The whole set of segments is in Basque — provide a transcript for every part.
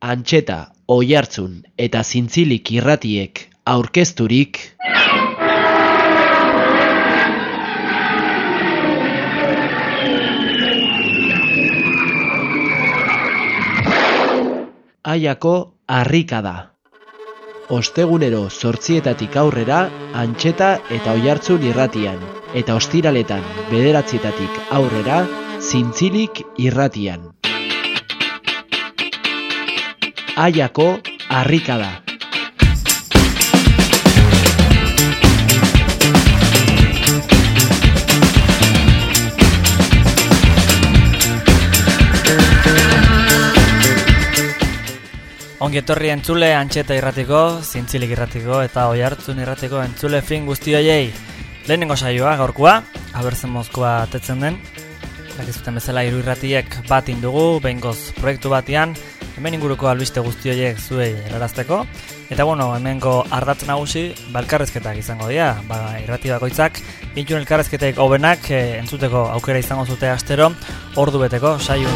Antxeta, Oiartzun eta Zintzilik irratiek aurkezturik Aiako harrikada. Ostegunero zortzietatik aurrera Antxeta eta Oiartzun irratian eta ostiraletan bederatzietatik aurrera Zintzilik irratian. Aiako harrikada. Ongi etorri entzule antxeta irratiko, zintzilik irratiko eta oi hartzun irratiko entzule fin guzti hoiei. Lehenengo saioa gaurkoa, abertzen mozkoa atetzen den. Dakizuten bezala hiru irratiek bat indugu, behingoz proiektu batian, hemen inguruko albiste guzti horiek zuei helarazteko. Eta bueno, hemengo ardatz nagusi, ba elkarrezketak izango dira, ba irrati bakoitzak, intun elkarrezketek hobenak e, entzuteko aukera izango zute astero, ordu beteko saio.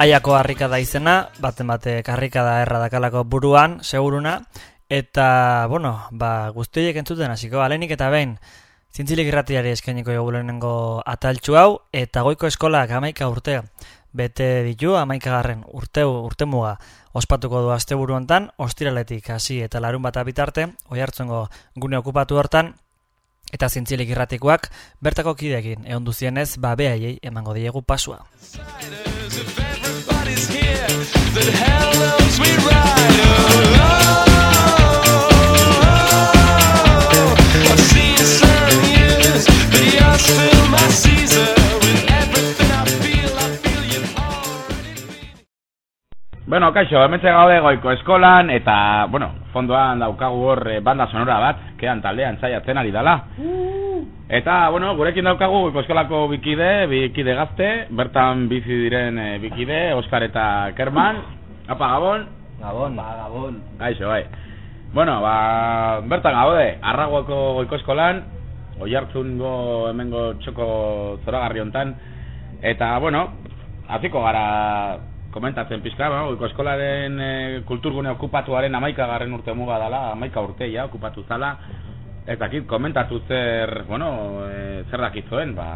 Aiako harrikada izena, baten batek harrikada erra dakalako buruan, seguruna, eta, bueno, ba, guztiek entzuten hasiko, alenik eta behin, zintzilik irratiari eskainiko jogu lehenengo ataltxu hau, eta goiko eskolak amaika urte, bete ditu amaika garren urte, urte muga, ospatuko du asteburu hontan, ostiraletik hasi eta larun bat abitarte, oi hartzungo gune okupatu hortan, eta zintzilik irratikoak bertako kidekin, egon duzienez, ba behaiei emango diegu pasua. Bueno, kaixo, hementxe gaude goiko eskolan, eta, bueno, fondoan daukagu hor eh, banda sonora bat, kean taldean saiatzen ari dala. Eta, bueno, gurekin daukagu goiko eskolako bikide, bikide gazte, bertan bizi diren eh, bikide, Oskar eta Kerman. Apa, Gabon? Gabon. Ba, Gabon. Kaixo, bai. Bueno, ba, bertan gaude, arraguako goiko eskolan, oi hartzungo hemengo txoko zoragarri hontan, eta, bueno, hasiko gara komentatzen pizka, ba, goiko eskolaren e, kulturgune okupatuaren amaika garren urte muga dala, amaika urte ja, okupatu zala, ez dakit, komentatu zer, bueno, e, zer dakizuen, ba,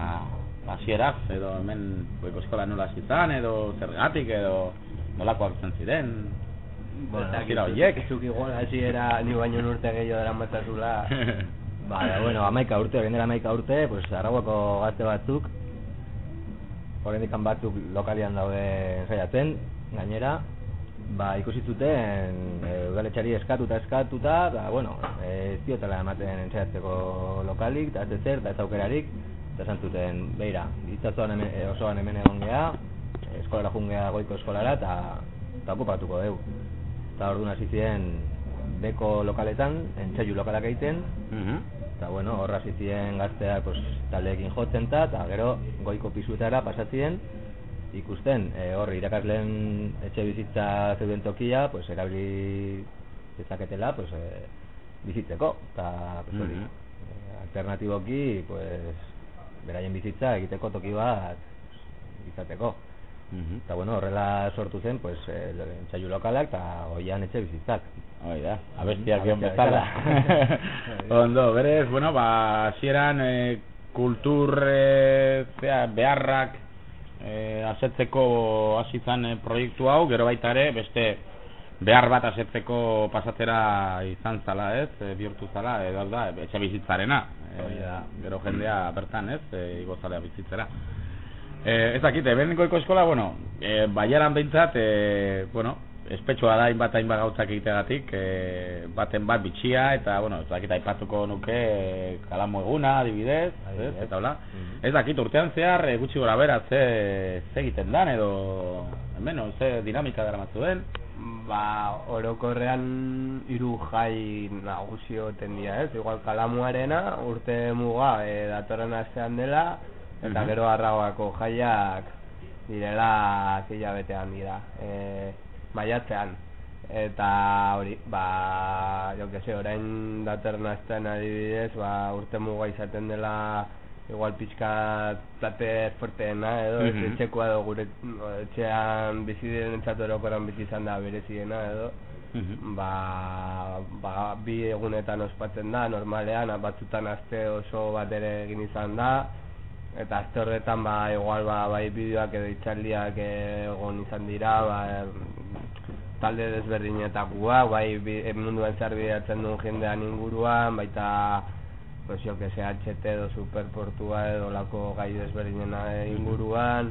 hasieraz edo hemen goiko eskola nola zitzan, edo zergatik, edo nolakoak zen ziren, Bueno, Akira horiek. Zuk igual hasiera ni baino urte gehiago dara matzazula. ba, bueno, amaika urte, orain dela amaika urte, pues, arrauako gazte batzuk, oraindik batzuk lokalian daude saiatzen, gainera, ba, ikusi zuten e, udaletxari eskatuta eskatuta, ba, bueno, e, ez diotela ematen saiatzeko lokalik, eta ez zer, eta ez aukerarik, eta esan zuten, beira, itzazoan hemen, e, osoan hemen egon geha, eskolara jungea goiko eskolara, eta, eta okupatuko dugu. Eta orduan hasi ziren beko lokaletan, entzaiu lokalak egiten, Mhm. Eta bueno, horra hasi ziren gazteak pues, taldeekin jotzen ta, eta gero goiko pisuetara pasatzien, ikusten, e, hor irakasleen etxe bizitza zeuden tokia, pues, erabili dezaketela, pues, e, bizitzeko, eta pues, hori, Mhm. e, alternatiboki, pues, beraien bizitza egiteko toki bat izateko. Mhm. Eta bueno, horrela sortu zen, pues, e, entzaiu lokalak eta oian etxe bizitzak. Hoi da, abestiak Abestia egon bezala. Ondo, berez, bueno, ba, hasieran e, kultur e, zea, beharrak e, asetzeko hasi zan e, proiektu hau, gero baita ere, beste behar bat asetzeko pasatzera izan zala, ez, e, bihurtu zala, hau da, etxe bizitzarena. E, da. Gero jendea bertan, ez, e, igo zalea bizitzera. E, ez dakit, hemen goiko eskola, bueno, e, baiaran behintzat, e, bueno, espetxoa da hainbat hainbat gauzak egitegatik, e, baten bat bitxia, eta, bueno, ez dakit aipatuko nuke e, kalamu eguna, adibidez, ez, Adibidez. eta hola. Mhm. Ez dakit, urtean zehar, e, gutxi gora bera, ze, ze egiten dan, edo, hemen, ze dinamika dara den. Ba, orokorrean hiru jai nagusio tendia, ez? Igual kalamuarena urte muga e, datorren astean dela eta Mhm. gero arragoako jaiak direla hilabetean dira. E, maiatzean. Eta hori, ba, jo que se, orain datorren astean adibidez, ba, urte muga izaten dela igual pixka plate fuerteena edo, ez Mhm. etxekoa edo gure etxean bizi direnentzat orokoran bizi izan da bereziena edo, Mhm. ba, ba, bi egunetan ospatzen da, normalean, batzutan aste oso bat ere egin izan da, eta aste horretan ba, igual ba, bai bideoak edo itxaldiak egon izan dira, ba, talde desberdinetakoa, bai bi, e, munduan zer bidatzen duen jendean inguruan, baita pues yo que sea HT edo superportua edo lako gai desberdinena inguruan,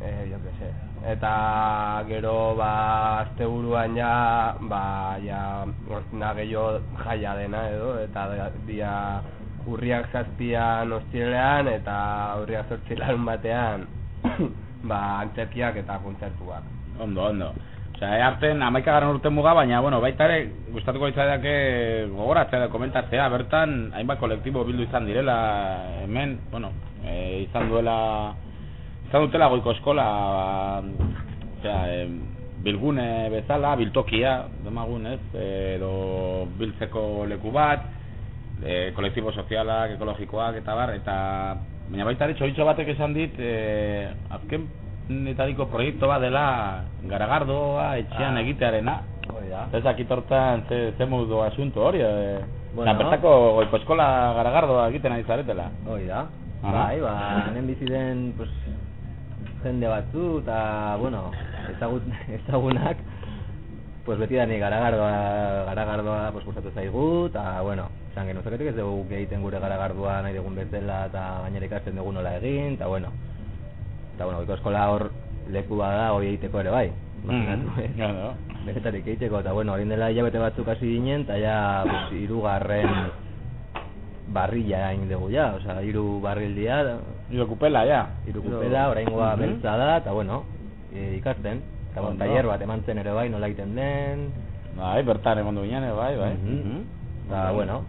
eh, yo que sé. Eta gero ba asteburuan ja ba ja da gehiago jaia dena edo eta dia urriak zazpian ostiralean eta urriak zortzi larun batean ba antzerkiak eta kontzertuak. Ondo, ondo. Osea, earten amaikagarren urte muga, baina, bueno, baita ere, gustatuko litzaidake gogoratzea da komentatzea, bertan, hainbat kolektibo bildu izan direla, hemen, bueno, e, izan duela, izan dutela goiko eskola, osea, em, bilgune bezala, biltokia, demagun, ez, edo biltzeko leku bat, e, kolektibo sozialak, ekologikoak, eta bar, eta, baina baita ere, txoritxo batek esan dit, e, azken netariko proiektu bat dela garagardoa etxean Ah. egitearena. Hoi da. Ez dakit hortan ze, ze modu asunto hori. E, Bueno. bertako goiko eskola garagardoa egiten ari zaretela. Hoi da. Aha. Bai, ba, hemen bizi den pues, jende batzu eta, bueno, ezagut, ezagunak pues beti dani garagardoa, garagardoa pues, gustatu zaigu, eta, bueno, esan genuen zergatik ez dugu egiten gure garagardoa nahi dugun bezala eta gainera ikasten dugu nola egin, eta, bueno, eta, bueno, goiko eskola hor leku bada hori egiteko ere bai, imaginatu, eh? Claro. Egiteko, eta bueno, orain dela hilabete batzuk hasi ginen, eta ja, pues, irugarren barrila egin dugu ja, osea, hiru barrildia, Hiru kupela, ja. hiru kupela, oraingoa Mhm. beltza da, eta bueno, e, ikasten, eta bueno, Ondo. tailer bat eman zen ere bai, nola egiten den, Bai, bertan egon du ginen, bai, bai. Mhm. Mhm. eta bueno,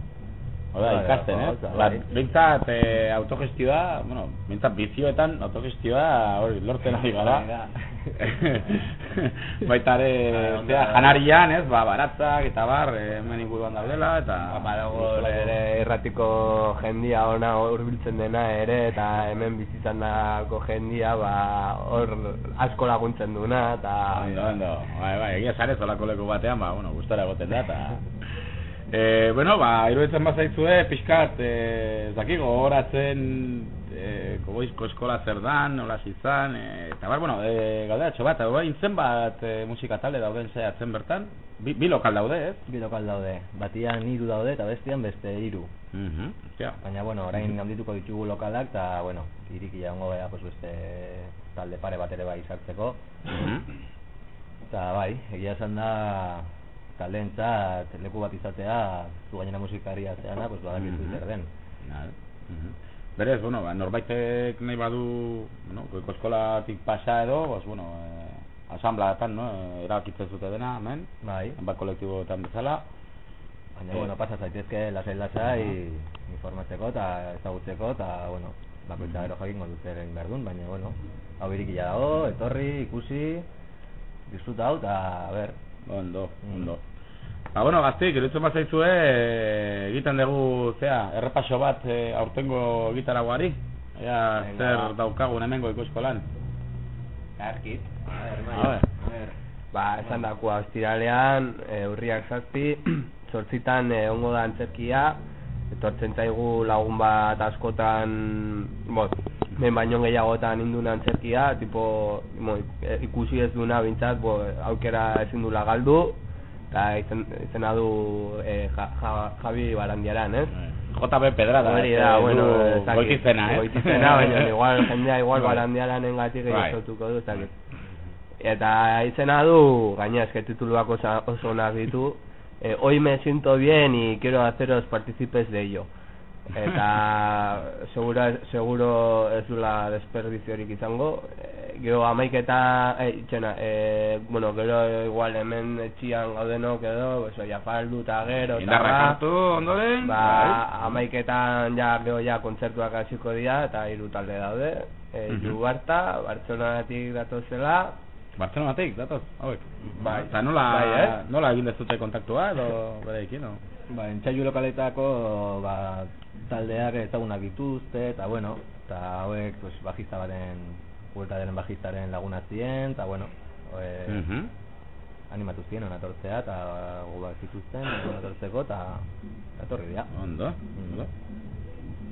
Bai, ikasten, eh? Ba, bintzat eh, autogestioa, bueno, bintzat bizioetan autogestioa hori lortzen ari gara. Baita ere, zera, janarian, ez, ba, baratzak eta bar, eh, hemen inguruan daudela, eta... Badago ere erratiko jendia ona hurbiltzen dena ere eta hemen bizitzandako jendia ba hor asko laguntzen duna eta Ondo, ondo, bai, bai, egia zare zolako leku batean, ba, bueno, gustora egoten da, eta... E, bueno, ba, iruditzen bazaizue, pixkat, e, ez dakik, gogoratzen e, kogoizko eskola zer dan, nola izan, e, eta bar, bueno, e, galderatxo bat, hau intzen bat e, musika talde dauden zehatzen bertan, bi, bi lokal daude, ez? bi lokal daude, batian hiru daude eta bestian beste hiru. Mhm, ostia. Baina, bueno, orain handituko ditugu lokalak, eta, bueno, irikia ongo bea, pues, beste talde pare bat ere bai sartzeko. Mhm. Eta bai, egia esan da taldeentzat leku bat izatea, zu gainera musikaria zeana, pues badakizu Mhm. zer den. Vale. Mhm. Berez, bueno, ba, norbaitek nahi badu, bueno, goiko eskolatik pasa edo, pues, bueno, eh, asamblaetan, no, eh, erabakitzen zute dena, hemen, Bai, hainbat kolektiboetan bezala. baina, Eh. bueno, pasa zaitezke lasai-lasai informatzeko eta ezagutzeko, eta, bueno, bakoitza gero jakingo dut zer egin behar duen, baina, bueno, hau irikia dago, etorri, ikusi, disfruta hau, eta, a ber, Ondo, Mm. Ba, bueno, gaztik, iruditzen bat zaizue, eh, egiten dugu, zea, errepaso bat eh, aurtengo gitaragoari. Ea, Venga, zer daukagun hemengo ikoskolan. Arkit. A ber. Ba, esan dakoa ostiralean, e, urriak zazpi, zortzitan e, ongo da antzerkia, etortzen zaigu lagun bat askotan, bo, men baino gehiagotan indun antzerkia, tipo, mo, e, ikusi ez duna bintzat, bo, aukera ezin dula galdu, eta izen, izena du e, ja, ja, Javi Barandiaran, ez? JB Pedrada. Hori ez, da, eh, bueno, du goitizena, eh? Goitizena, baina igual jendea igual Bai. barandiaran engatik Bai. egizotuko du, ez. Eta izena du, gaina eske tituluak oso, oso onak ditu, eh, hoy me siento bien y quiero haceros partícipes de ello. Eta seguro, seguro ez dula desperdiziorik izango. Gero amaiketa, eh, itxena, eh, bueno, gero igual hemen etxian gaudenok edo, eso, ja faldu eta gero, eta Indarrak ba, hartu ondoren. Ba, amaiketan ja gero ja kontzertuak hasiko dira eta hiru talde daude. E, Mhm. Jugarta, Bartzelonatik datozela, Bartzelonatik, datoz, hauek. Bai. Eta nola, Bai, eh? nola egin dezute kontaktua edo bereekin, no? Ba, entzaiu lokaletako ba, taldeak ezagunak dituzte, eta bueno, eta hauek pues, bajista baten, bueltaderen bajistaren laguna ziren, eta bueno, e, Mhm. animatu ziren hona etortzea, eta gu bat zituzten, hona etortzeko, eta etorri dira. Ondo, Mm. ondo.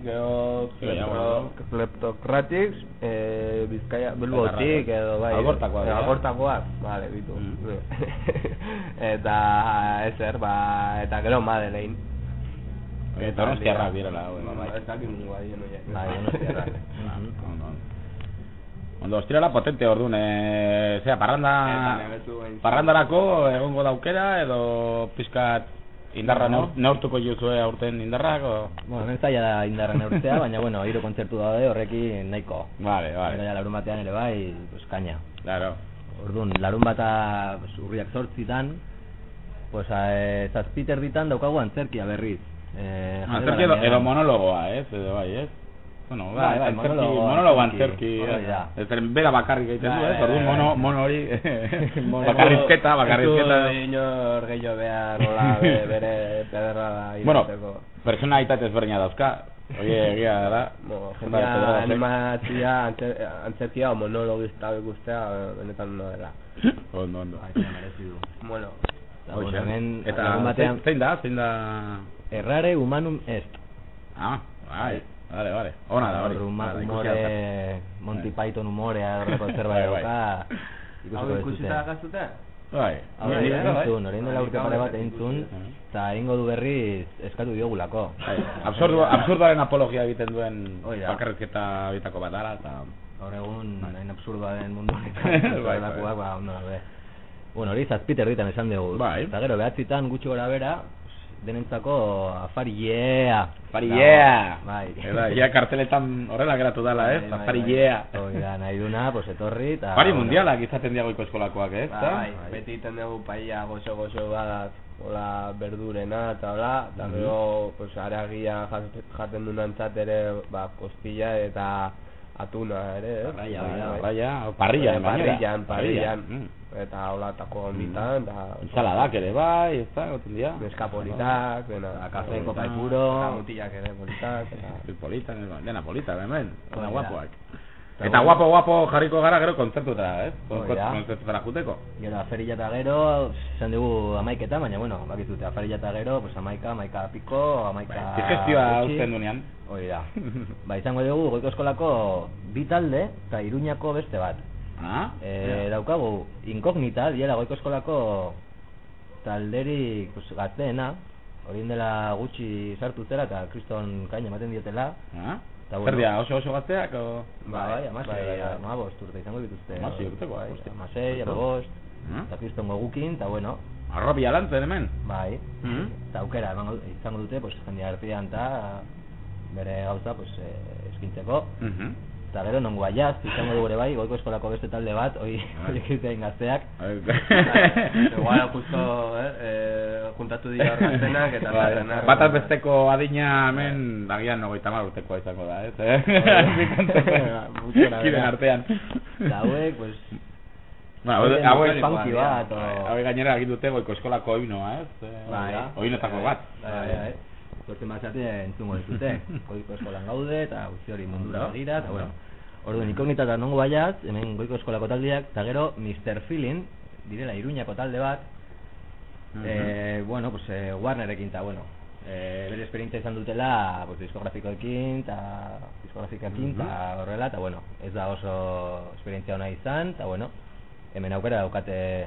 Gero ja, bueno. Kleptokratics, eh, Bizkaia, Bilbotik edo bai. Algortakoak eh, dira. Algortakoak, vale, bitu. Mm. eta ezer, ba, eta gero Madeleine. Eta donostiarrak direla, hau, Ba, bai. ez dakit nungo bai, no ja. Bai, donostiarrak. Ondo, ostirala potente orduan, eh, zera, parranda, parrandarako egongo daukera, edo pizkat indarra neur, neurtuko juzue aurten indarrak, o? Bueno, zaila da indarra neurtzea, baina bueno, hiru kontzertu daude horrekin nahiko. Vale, vale, ja larun batean ere bai, pues kaina. claro. Orduan, larun bata pues, urriak zortzitan, pues, e, zazpiter ditan daukagu antzerkia berriz. E, Antzerki edo, edo monologoa, ez, edo bai, ez? Bueno, bai, Bai, bai, antzerki, monologo, monologo antzerki, antzerki, hori da. ez, bera bakarrik egiten du, ez? bai, Orduan mono, mono hori, bakarrizketa, bakarrizketa. Ez du inor gehiago behar, hola, be- bere pederra da Bueno, irteko. personalitate ezberdina dauzka, oie, egia da. Bai, jendea animatzia, antzer- antzerkia o monologista ikustea, benetan no dela. Ondo, ondo. Bueno, Eta, bueno, hemen, Eta batean, zein da, zein da... errare humanum est. Ah, bai, vale, vale. Ona da hori. Hor, huma- Vale, ikusi hartan. humore, Monty Bai. Python humorea horreko zerbait Bai, bai. dauka. hau ikusita gazute? Bai. Hau Bai, bai, bai. entzun, orain dela urte Bai, pare bat bai, entzun, eta egingo du berriz eskatu diogulako. Bai, absurdo, absurdoaren apologia egiten duen bakarrizketa bitako bat dara, eta... Gaur egun, Bai. hain absurdoa den mundu Bai, honetan, bai. horrelakoak, ba, ondo daude. Bueno, hori zazpiter ditan esan dugu. Bai. Eta gero, behatzitan gutxi gora bera, denentzako afari yeah. Afari Dago. yeah! Bai. Eta, ja karteletan horrela geratu dela, ez? Bai, bai, Afari bai. yeah! Hoi da, nahi duna, pues etorri, eta... Afari bueno, mundialak izaten diagoiko eskolakoak, ez? Bai, da? bai, beti iten dugu paia gozo gozo bat, hola berdurena eta hola, eta Mhm. gero pues aragia jas- jaten dunantzat ere, ba, kostilla eta atuna ere, ez? Parrilla, da, bai. Parrilla, parrillan, gainera. parrillan, parrillan, Mm. eta hola tako honditan, eta Ensaladak ere bai, ez da, goten dira. neskapolitak, dena, Eta kafe, kopa ipuro... eta mutilak ere politak, eta... El polita, dena polita, hemen, dena da. guapoak. Eta guapo, guapo jarriko gara gero kontzertutara, ez? Hori da. Kontzertutara juteko. Gero, aferilla eta gero, esan dugu amaiketa, baina, bueno, bakizute, aferilla eta gero, pues amaika, amaika piko, amaika... Bai, digestioa uzten dunean. Hori da. ba, izango dugu, goiko eskolako bi talde, eta iruñako beste bat. Ah? E, daukagu, inkognita, diela goiko eskolako talderik pues, gazteena, hori dela gutxi sartu zera eta kriston kaina ematen diotela. Ah? Eta bueno. dira, oso oso gazteak, o... Ba, bai, amasei, bai, bai, bai. amabost urte izango dituzte. Amasei urteko, bai, hostia. amasei, amabost, Ah? eta kriston gogukin, eta bueno, Arrobia lantzen hemen? bai, Mm. eta aukera emango, izango dute, pues, jendia artean eta bere gauza, pues, eh, eskintzeko. Eta gero nongo aiaz, izango dugu bai, goiko eskolako beste talde bat, hoi, hori egitean gazteak. Igual, justo, eh, eh, juntatu dira gaztenak eta Bai, zerrenak. Bataz besteko adina hemen agian nogeita mar urtekoa izango da, ez? Eh? Bera. artean. Eta hauek, pues, Bueno, Hauek funky bat, o- Hauek gainera egin dute goiko eskolako oinoa, ez? Eh, Bai. Oinetako bat. bai, bai, Zorte mazate entzungo dizute. Goiko eskolan gaude, eta guzti hori mundura begira, eta bueno. Orduan, inkognita eta nongo baiaz, hemen goiko eskolako taldeak, eta gero Mr. Feeling, direla iruñako talde bat, Mhm. eh, bueno, pues, eh, Warnerekin, eta bueno, eh, bere esperientzia izan dutela pues, diskografikoekin, eta diskografikakin, eta horrela, eta bueno, ez da oso esperientzia ona izan, eta bueno, hemen aukera daukate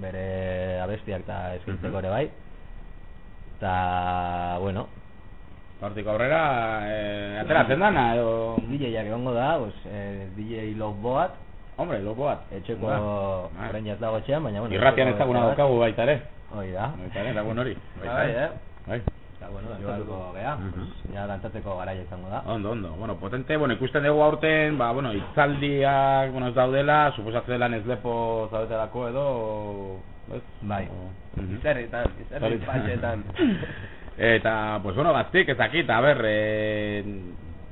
bere abestiak eta eskintzeko Mhm. ere bai. Eta, bueno, Hortik aurrera, eh, ateratzen dana, edo... DJ-ak egongo da, pues, eh, DJ Love Boat, Hombre, loko bat. etxeko orain jaz dago etxean, baina bueno. Irratian ezaguna daukagu baita ere. Hori da. Baita ere, lagun hori. Baita Bai, ere. eh? Bai. Eta bueno, dantzatuko gea, Mhm. pues, ja dantzatzeko garaia izango da. Ondo, ondo. Bueno, potente, bueno, ikusten dugu aurten, ba, bueno, itzaldiak, bueno, ez daudela, suposatzen dela nezlepo zaudetelako edo, ez? Bai. Izerritan, izerri Hori- patxetan. Eta, pues bueno, gaztik, ez dakit, a ber, eh,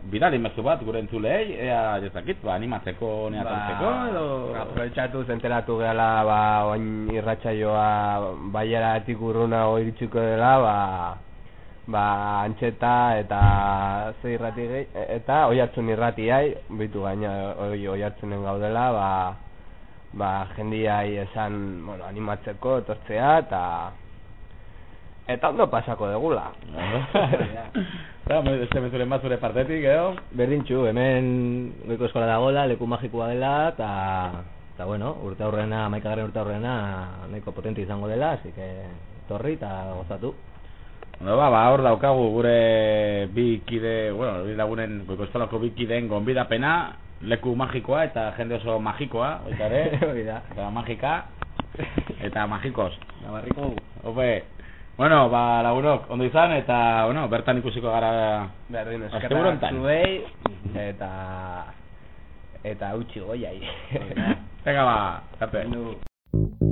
bidali mezu bat gure entzulei, ea jezakit, ba, animatzeko, nea tartzeko, edo... Aprobetxatu zenteratu gehala, ba, oin irratsaioa baiaratik urrunago iritsiko dela, ba, ba, antxeta eta ze irrati gehi, eta oihartzun irratiai, bitu gaina oi, oihartzunen gaudela, ba, ba, jendiai esan, bueno, animatzeko, etortzea, eta eta ondo pasako degula. Eta, beste mezuren bat zure partetik, edo? Berdintxu, hemen goiko eskola dagoela, leku magikoa dela, eta eta bueno, urte aurrena, amaikagarren urte aurrena nahiko potente izango dela, así que torri eta gozatu. Bueno, ba, ba, hor daukagu gure bi kide, bueno, bi lagunen, goiko eskolako bi kideen gonbidapena, leku magikoa eta jende oso magikoa, baita ere, eta magika, eta magikos. Nabarriko Ope, bueno, ba, lagunok, ondo izan, eta, bueno, bertan ikusiko gara Berdin, eskerrak honetan. zuei, eta eta utzi goiai. Venga, ba, arte.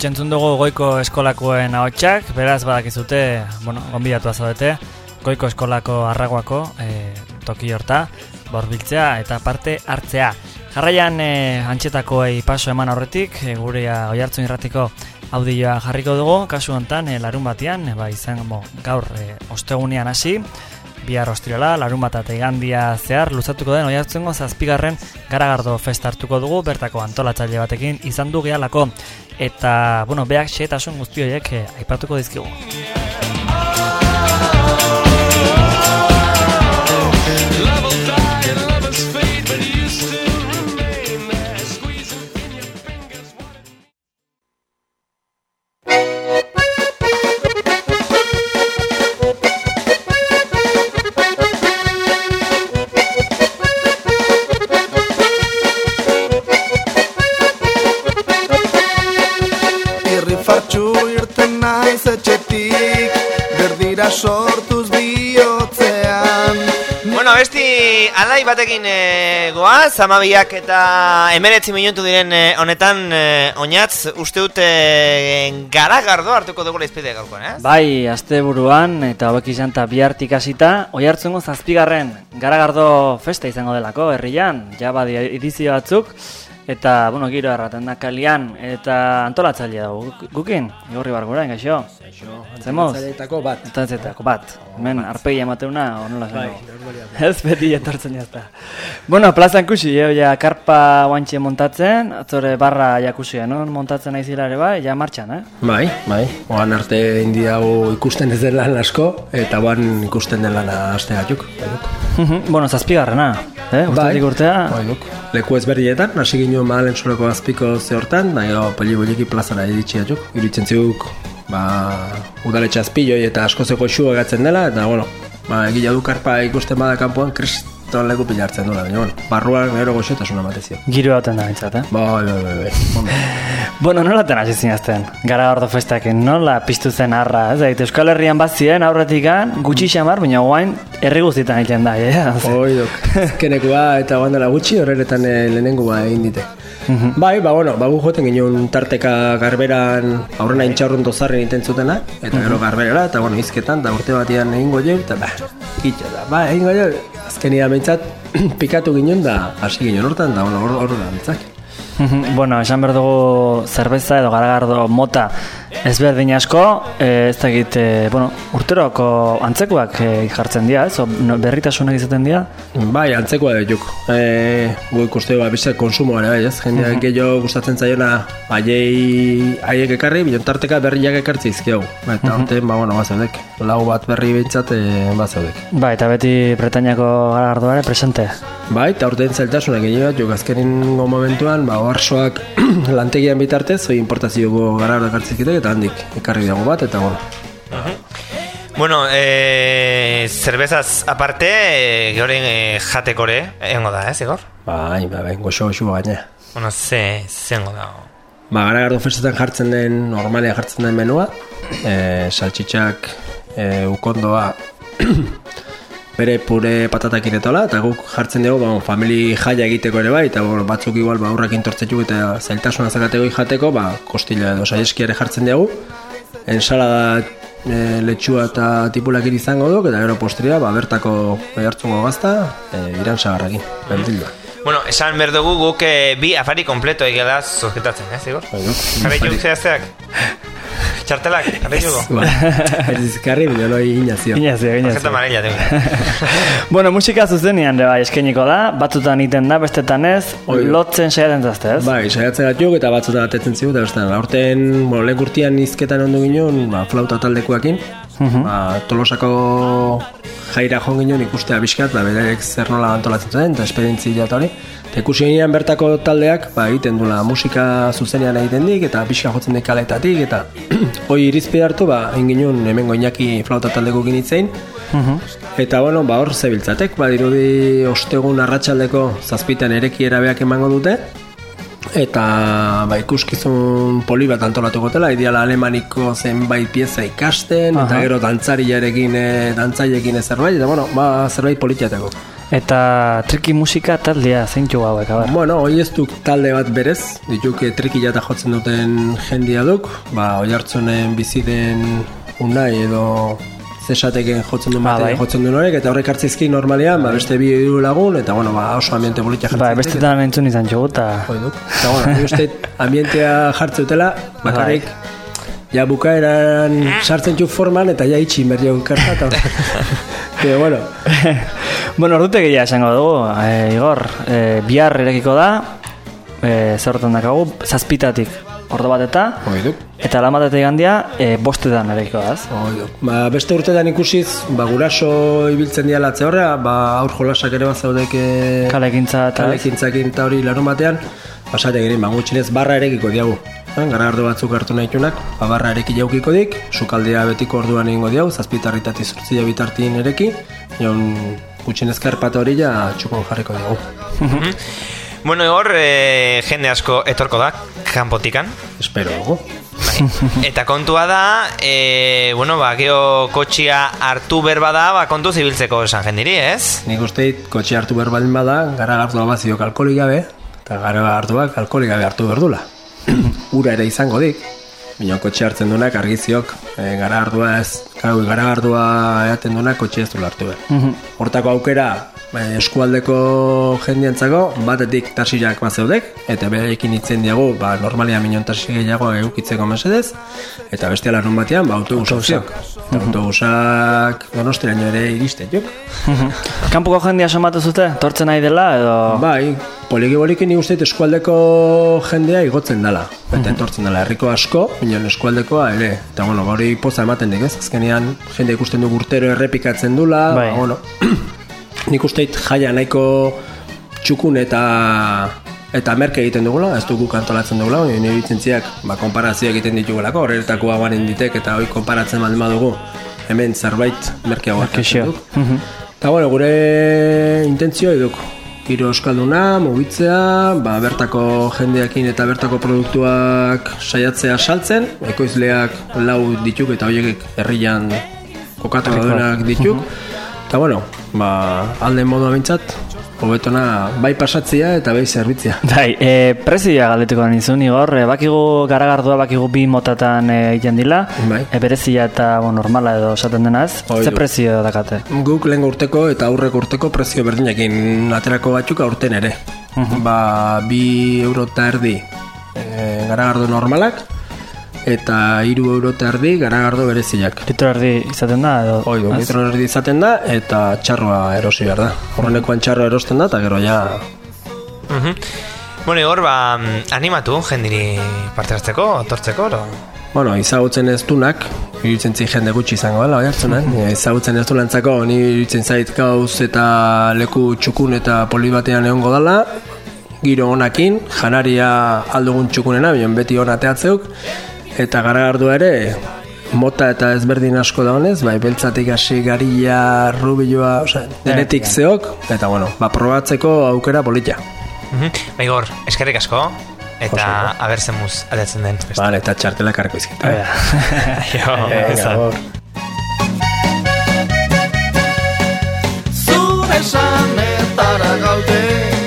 Hortxe entzun dugu goiko eskolakoen ahotsak, beraz badakizute, bueno, gonbidatua zaudete, goiko eskolako arragoako, e, toki horta, borbiltzea eta parte hartzea. Jarraian e, antxetakoei paso eman aurretik, e, gure oihartzun irratiko audioa jarriko dugu, kasu hontan e, larun batean, e, ba, izango gaur e, ostegunean hasi, bihar ostirala, larun bat eta igandia zehar luzatuko den oihartzungo zazpigarren garagardo festa hartuko dugu, bertako antolatzaile batekin izan du gehalako. Eta, bueno, beak xehetasun guzti horiek e, aipatuko dizkigu. Sortuz bihotzean Bueno, besti alai batekin e, goaz, amabiak eta emeretzi minutu diren e, honetan e, oinatz, uste dut e, garagardo hartuko dugu izpide gaurkoan, eh? Bai, asteburuan eta hauek izan eta bihartik hasita, oi hartzungo zazpigarren garagardo festa izango delako herrian, ja badi edizio batzuk, eta, bueno, giro erraten da kalian, eta antolatzailea dago, Guk- gukin, igorri bargura, gaixo. Zemoz? Antolatzailetaako bat. Antolatzailetaako bat. Hemen, arpegi emateuna, onola zengo. Ez beti etortzen jazta. Bueno, plazan kusi, eh, ja, karpa guantxe montatzen, atzore barra jakusia, no? Montatzen naizila ere bai, ja martxan, eh? Bai, bai. Oan arte indi hau ikusten ez den lan asko, eta oan ikusten den lana aste. Bai, duk. bueno, zazpigarrena, eh? Urtetik urtea. Bai, duk. Leku ezberdietan, hasi ginen mahalen soroko azpiko zehortan, da gero peli plazara iritsi gatuk. Iritzen ziuk, ba, udaletxe azpiloi eta askozeko xua gatzen dela, eta, bueno, ba, egila du karpa ikusten bada kanpoan, kriston leku pila hartzen duela, baina, bueno, barruan gero goxotasuna matezio. Giro baten da bintzat, eh? Bai, bai, bai. Ondo. Bueno, nola ten hasi zinazten? Gara ordo festakin, nola piztu zen arra, ez da, Euskal Herrian bat ziren aurretikan, gutxi xamar, baina guain herri guztietan egiten da, eh? Hoi duk, azkenekoa eta guandela gutxi horretan eh, lehenengoa egin dite. Bai, ba, bueno, ba, joten ginen tarteka garberan aurrena intxaurrun dozarren iten zutena, eta gero garberara, eta bueno, izketan, da urte batian egingo jo, eta ba, kitxo da, ba, egingo jo, azkenia behintzat, pikatu ginen da, hasi ginen hortan, da, bueno, hor, hor da, behintzak. bueno, esan behar dugu zerbeza edo garagardo mota ezberdin asko, e, ez dakit, e, bueno, urteroko antzekoak e, jartzen dira, ez? No, berritasunak izaten dira? Bai, antzekoa dituk. E, gu ikuste ba, bizet konsumoa ere, bai, ez? Jendeak gehiago gustatzen zaiola haiei haiek ekarri, bilon tarteka berriak ekartzi izkiagu. Ba, eta horten, ba, bueno, bazeudek. Lau bat berri behintzat, e, bazeudek. Bai, eta beti Bretainiako garagardoare presente. Bai, eta urtean zailtasunak egin bat, juk azkenengo momentuan, ba, oarsoak lantegian bitartez, zoi importazioko gara ekartzikitek, eta handik ekarri dago bat, eta bueno. Bueno, e, zerbezaz aparte, e, gehoren e, jatekore, egongo da, ez, Igor? Bai, bai, bai, goxo goxo gaina. Bueno, ze, zengo da. Ba, garagardo festetan jartzen den, normalia jartzen den menua, e, saltxitxak, e, ukondoa, bere pure patatakin etola, eta guk jartzen dugu, ba, famili jaia egiteko ere bai, eta bueno, batzuk igual, ba, aurrak intortzetuk eta zailtasuna zakateko jateko, ba, kostila edo saieski ere jartzen dugu, ensalada e, letxua eta tipulakin izango duk, eta gero postria, ba, bertako behartzungo gazta, e, iran sagarrakin, bentilda. Bueno, esan behar dugu guk e, bi afari kompleto egela zuzketatzen, ez, Igor? Bai? Jarri juk zehazteak? Txartelak, jugo? Ba, ez izkarri, bine noi inazio. Inazio, Tarjeta inazio. amarilla, tengo. bueno, musika zuzenean ere bai eskainiko da, batzutan egiten da, bestetan ez, Oi. lotzen saiatzen zazte, ez? Bai, saiatzen gatuk eta batzuta atetzen zigu, eta bestean, aurten, bueno, lehen urtean izketan ondo ginen, ba, flauta taldekoakin, ba, tolosako jaira joan ginen ikustea bizkat, ba, beraiek zer nola antolatzen zuen, eta esperientzia eta hori. Eta ikusi ginean bertako taldeak, ba, egiten dula musika zuzenean egiten dik, eta pixka jotzen dik kaletatik, eta hoi irizpide hartu, ba, egin ginen hemen goinaki flauta taldeko ginitzen, Eta bueno, ba hor zebiltzatek, badirudi ostegun arratsaldeko zazpitan erekiera beak emango dute. Eta ba, ikuskizun poli bat antolatuko dela, ideala alemaniko zenbait pieza ikasten, eta Aha. gero dantzariarekin, e, dantzailekin e, zerbait, eta bueno, ba, zerbait politiateko. Eta triki musika taldea zeintxu hauek, a ber. Bueno, hoi ez duk talde bat berez, dituk eh, trikila eta jotzen duten jendia duk, ba, oi hartzonen bizi den unai edo zesateken jotzen duen Ah, batean bai. jotzen duen horrek, eta horrek hartzizki normalean, ba, beste bi hiru lagun, eta bueno, ba, oso ambiente politia jartzen. Ba, bestetan entzun izan txugu, eta... Eta bueno, ni uste ambientea jartzeutela, bakarrik, ja bukaeran sartzen txu forman, eta ja itxi merdio karta, eta Pero bueno, bueno, ordutegia esango dugu, e, Igor, e, bihar erekiko da, e, zer dakagu, zazpitatik ordo bat eta, hoi duk. eta lan batetik gandia, e, bostetan erekiko da, ez? Ba, beste urtetan ikusiz, ba, guraso ibiltzen dira latze horrea, ba, aur jolasak ere bazaudek e, Kalekintza eta... kalekintzakin eta hori larun batean, basate girin, ba, gutxinez barra erekiko diagu. Eh, Garagardo batzuk hartu nahitunak, ba, barra ereki jaukiko dik, sukaldea betiko orduan egingo diagu, zazpitarritati zortzia bitartin ereki, jaun gutxinez karpata hori ja txukun jarriko diagu. Bueno, Igor, e, jende asko etorko da, kanpotikan. Espero dugu. Bai. Eta kontua da, e, bueno, ba, geho kotxia hartu berba da, ba, kontu zibiltzeko esan jendiri, ez? Nik uste kotxe hartu behar baldin bada, garagardoa baziok alkoholik gabe, eta garagardoak alkoholik gabe hartu berdula. Ura ere izango dik, Bino kotxe hartzen duenak argiziok, e, garagardua ez, kau, garagardua eaten duenak kotxe ez du hartu behar. Hortako aukera, eskualdeko jendientzako, batetik tasirak bazeudek, eta berekin itzen diagu, ba, normalia minon tasi gehiago eukitzeko mesedez, eta beste larun batean, ba, autobusak ziok. Eta autobusak donostiraino ere iristen juk. Kanpoko jendia somatu zute, tortzen nahi dela, edo... Bai, poliki boliki nik uste eskualdeko jendea igotzen dela. Eta etortzen dela, herriko asko, minon eskualdekoa ere. Eta bueno, ba, hori poza ematen dik, ez? Azkenean jende ikusten du urtero errepikatzen dula, Bai. ba, bueno, nik uste dut jaia nahiko txukun eta eta merke egiten dugula, ez dugu kantolatzen dugula, nire itzentziak ba, konparazioak egiten ditugulako, horretako abaren ditek eta hori konparatzen baldin badugu hemen zerbait merkeago hartzen duk. Eta bueno, gure intentzioa eduk giro euskalduna, mugitzea, ba, bertako jendeakin eta bertako produktuak saiatzea saltzen, ekoizleak lau dituk eta horiek herrian kokatu daudenak dituk. Eta bueno, ba, alden modua bintzat, hobetona bai pasatzea eta bai zerbitzea. Bai, e, prezioa galdetuko nizun, Igor, e, bakigu garagardua bakigu bi motatan e, egiten dila, Bai. e, berezia eta bon, normala edo esaten dena ez, Hoi ze prezio dakate? Guk lehen urteko eta aurreko urteko prezio berdinekin aterako batzuk aurten ere. Ba, bi euro eta erdi e, garagardo normalak, eta hiru euro eta erdi garagardo bereziak. Litro erdi izaten da, edo... Hoi ez? litro erdi izaten da, eta txarroa erosi behar da. Horrenekoan txarroa erosten da, eta gero ja... Mhm. Bueno, Igor, ba, mm, animatu jendiri parte hartzeko, tortzeko, oro? Bueno, izagutzen ez dunak, iruditzen zi jende gutxi izango dela, hartzunan. Izagutzen ez du lantzako, ni iruditzen zait gauz eta leku txukun eta poli batean egongo dela, giro honakin, janaria aldugun txukunena, bion beti hona teatzeuk, eta garagardua ere, mota eta ezberdin asko da honez, bai, beltzatik hasi garia, rubiloa, osea, denetik zeok, eta bueno, ba, probatzeko aukera politia. Mhm. Ba, Igor, eskerrik asko, eta Oso, aber zemuz aldatzen den. Vale, eta txartelak harriko izkita. Jo, hor. Zure esanetara gaude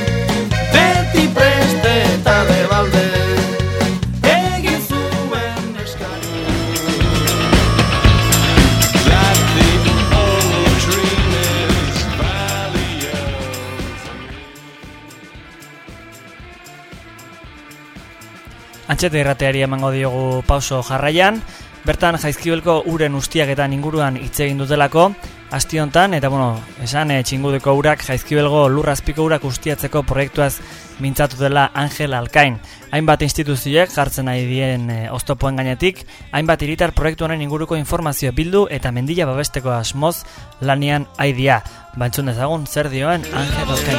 Antxete irrateari emango diogu pauso jarraian, bertan jaizkibelko uren ustiaketan inguruan hitz egin dutelako, asti hontan, eta bueno, esan e, txingudeko urak jaizkibelgo lurrazpiko urak ustiatzeko proiektuaz mintzatu dela Angel Alkain. Hainbat instituzioek jartzen nahi dien e, oztopoen gainetik, hainbat hiritar proiektu honen inguruko informazio bildu eta mendila babesteko asmoz lanian aidia. Bantzun dezagun zer dioen Angel Alkain.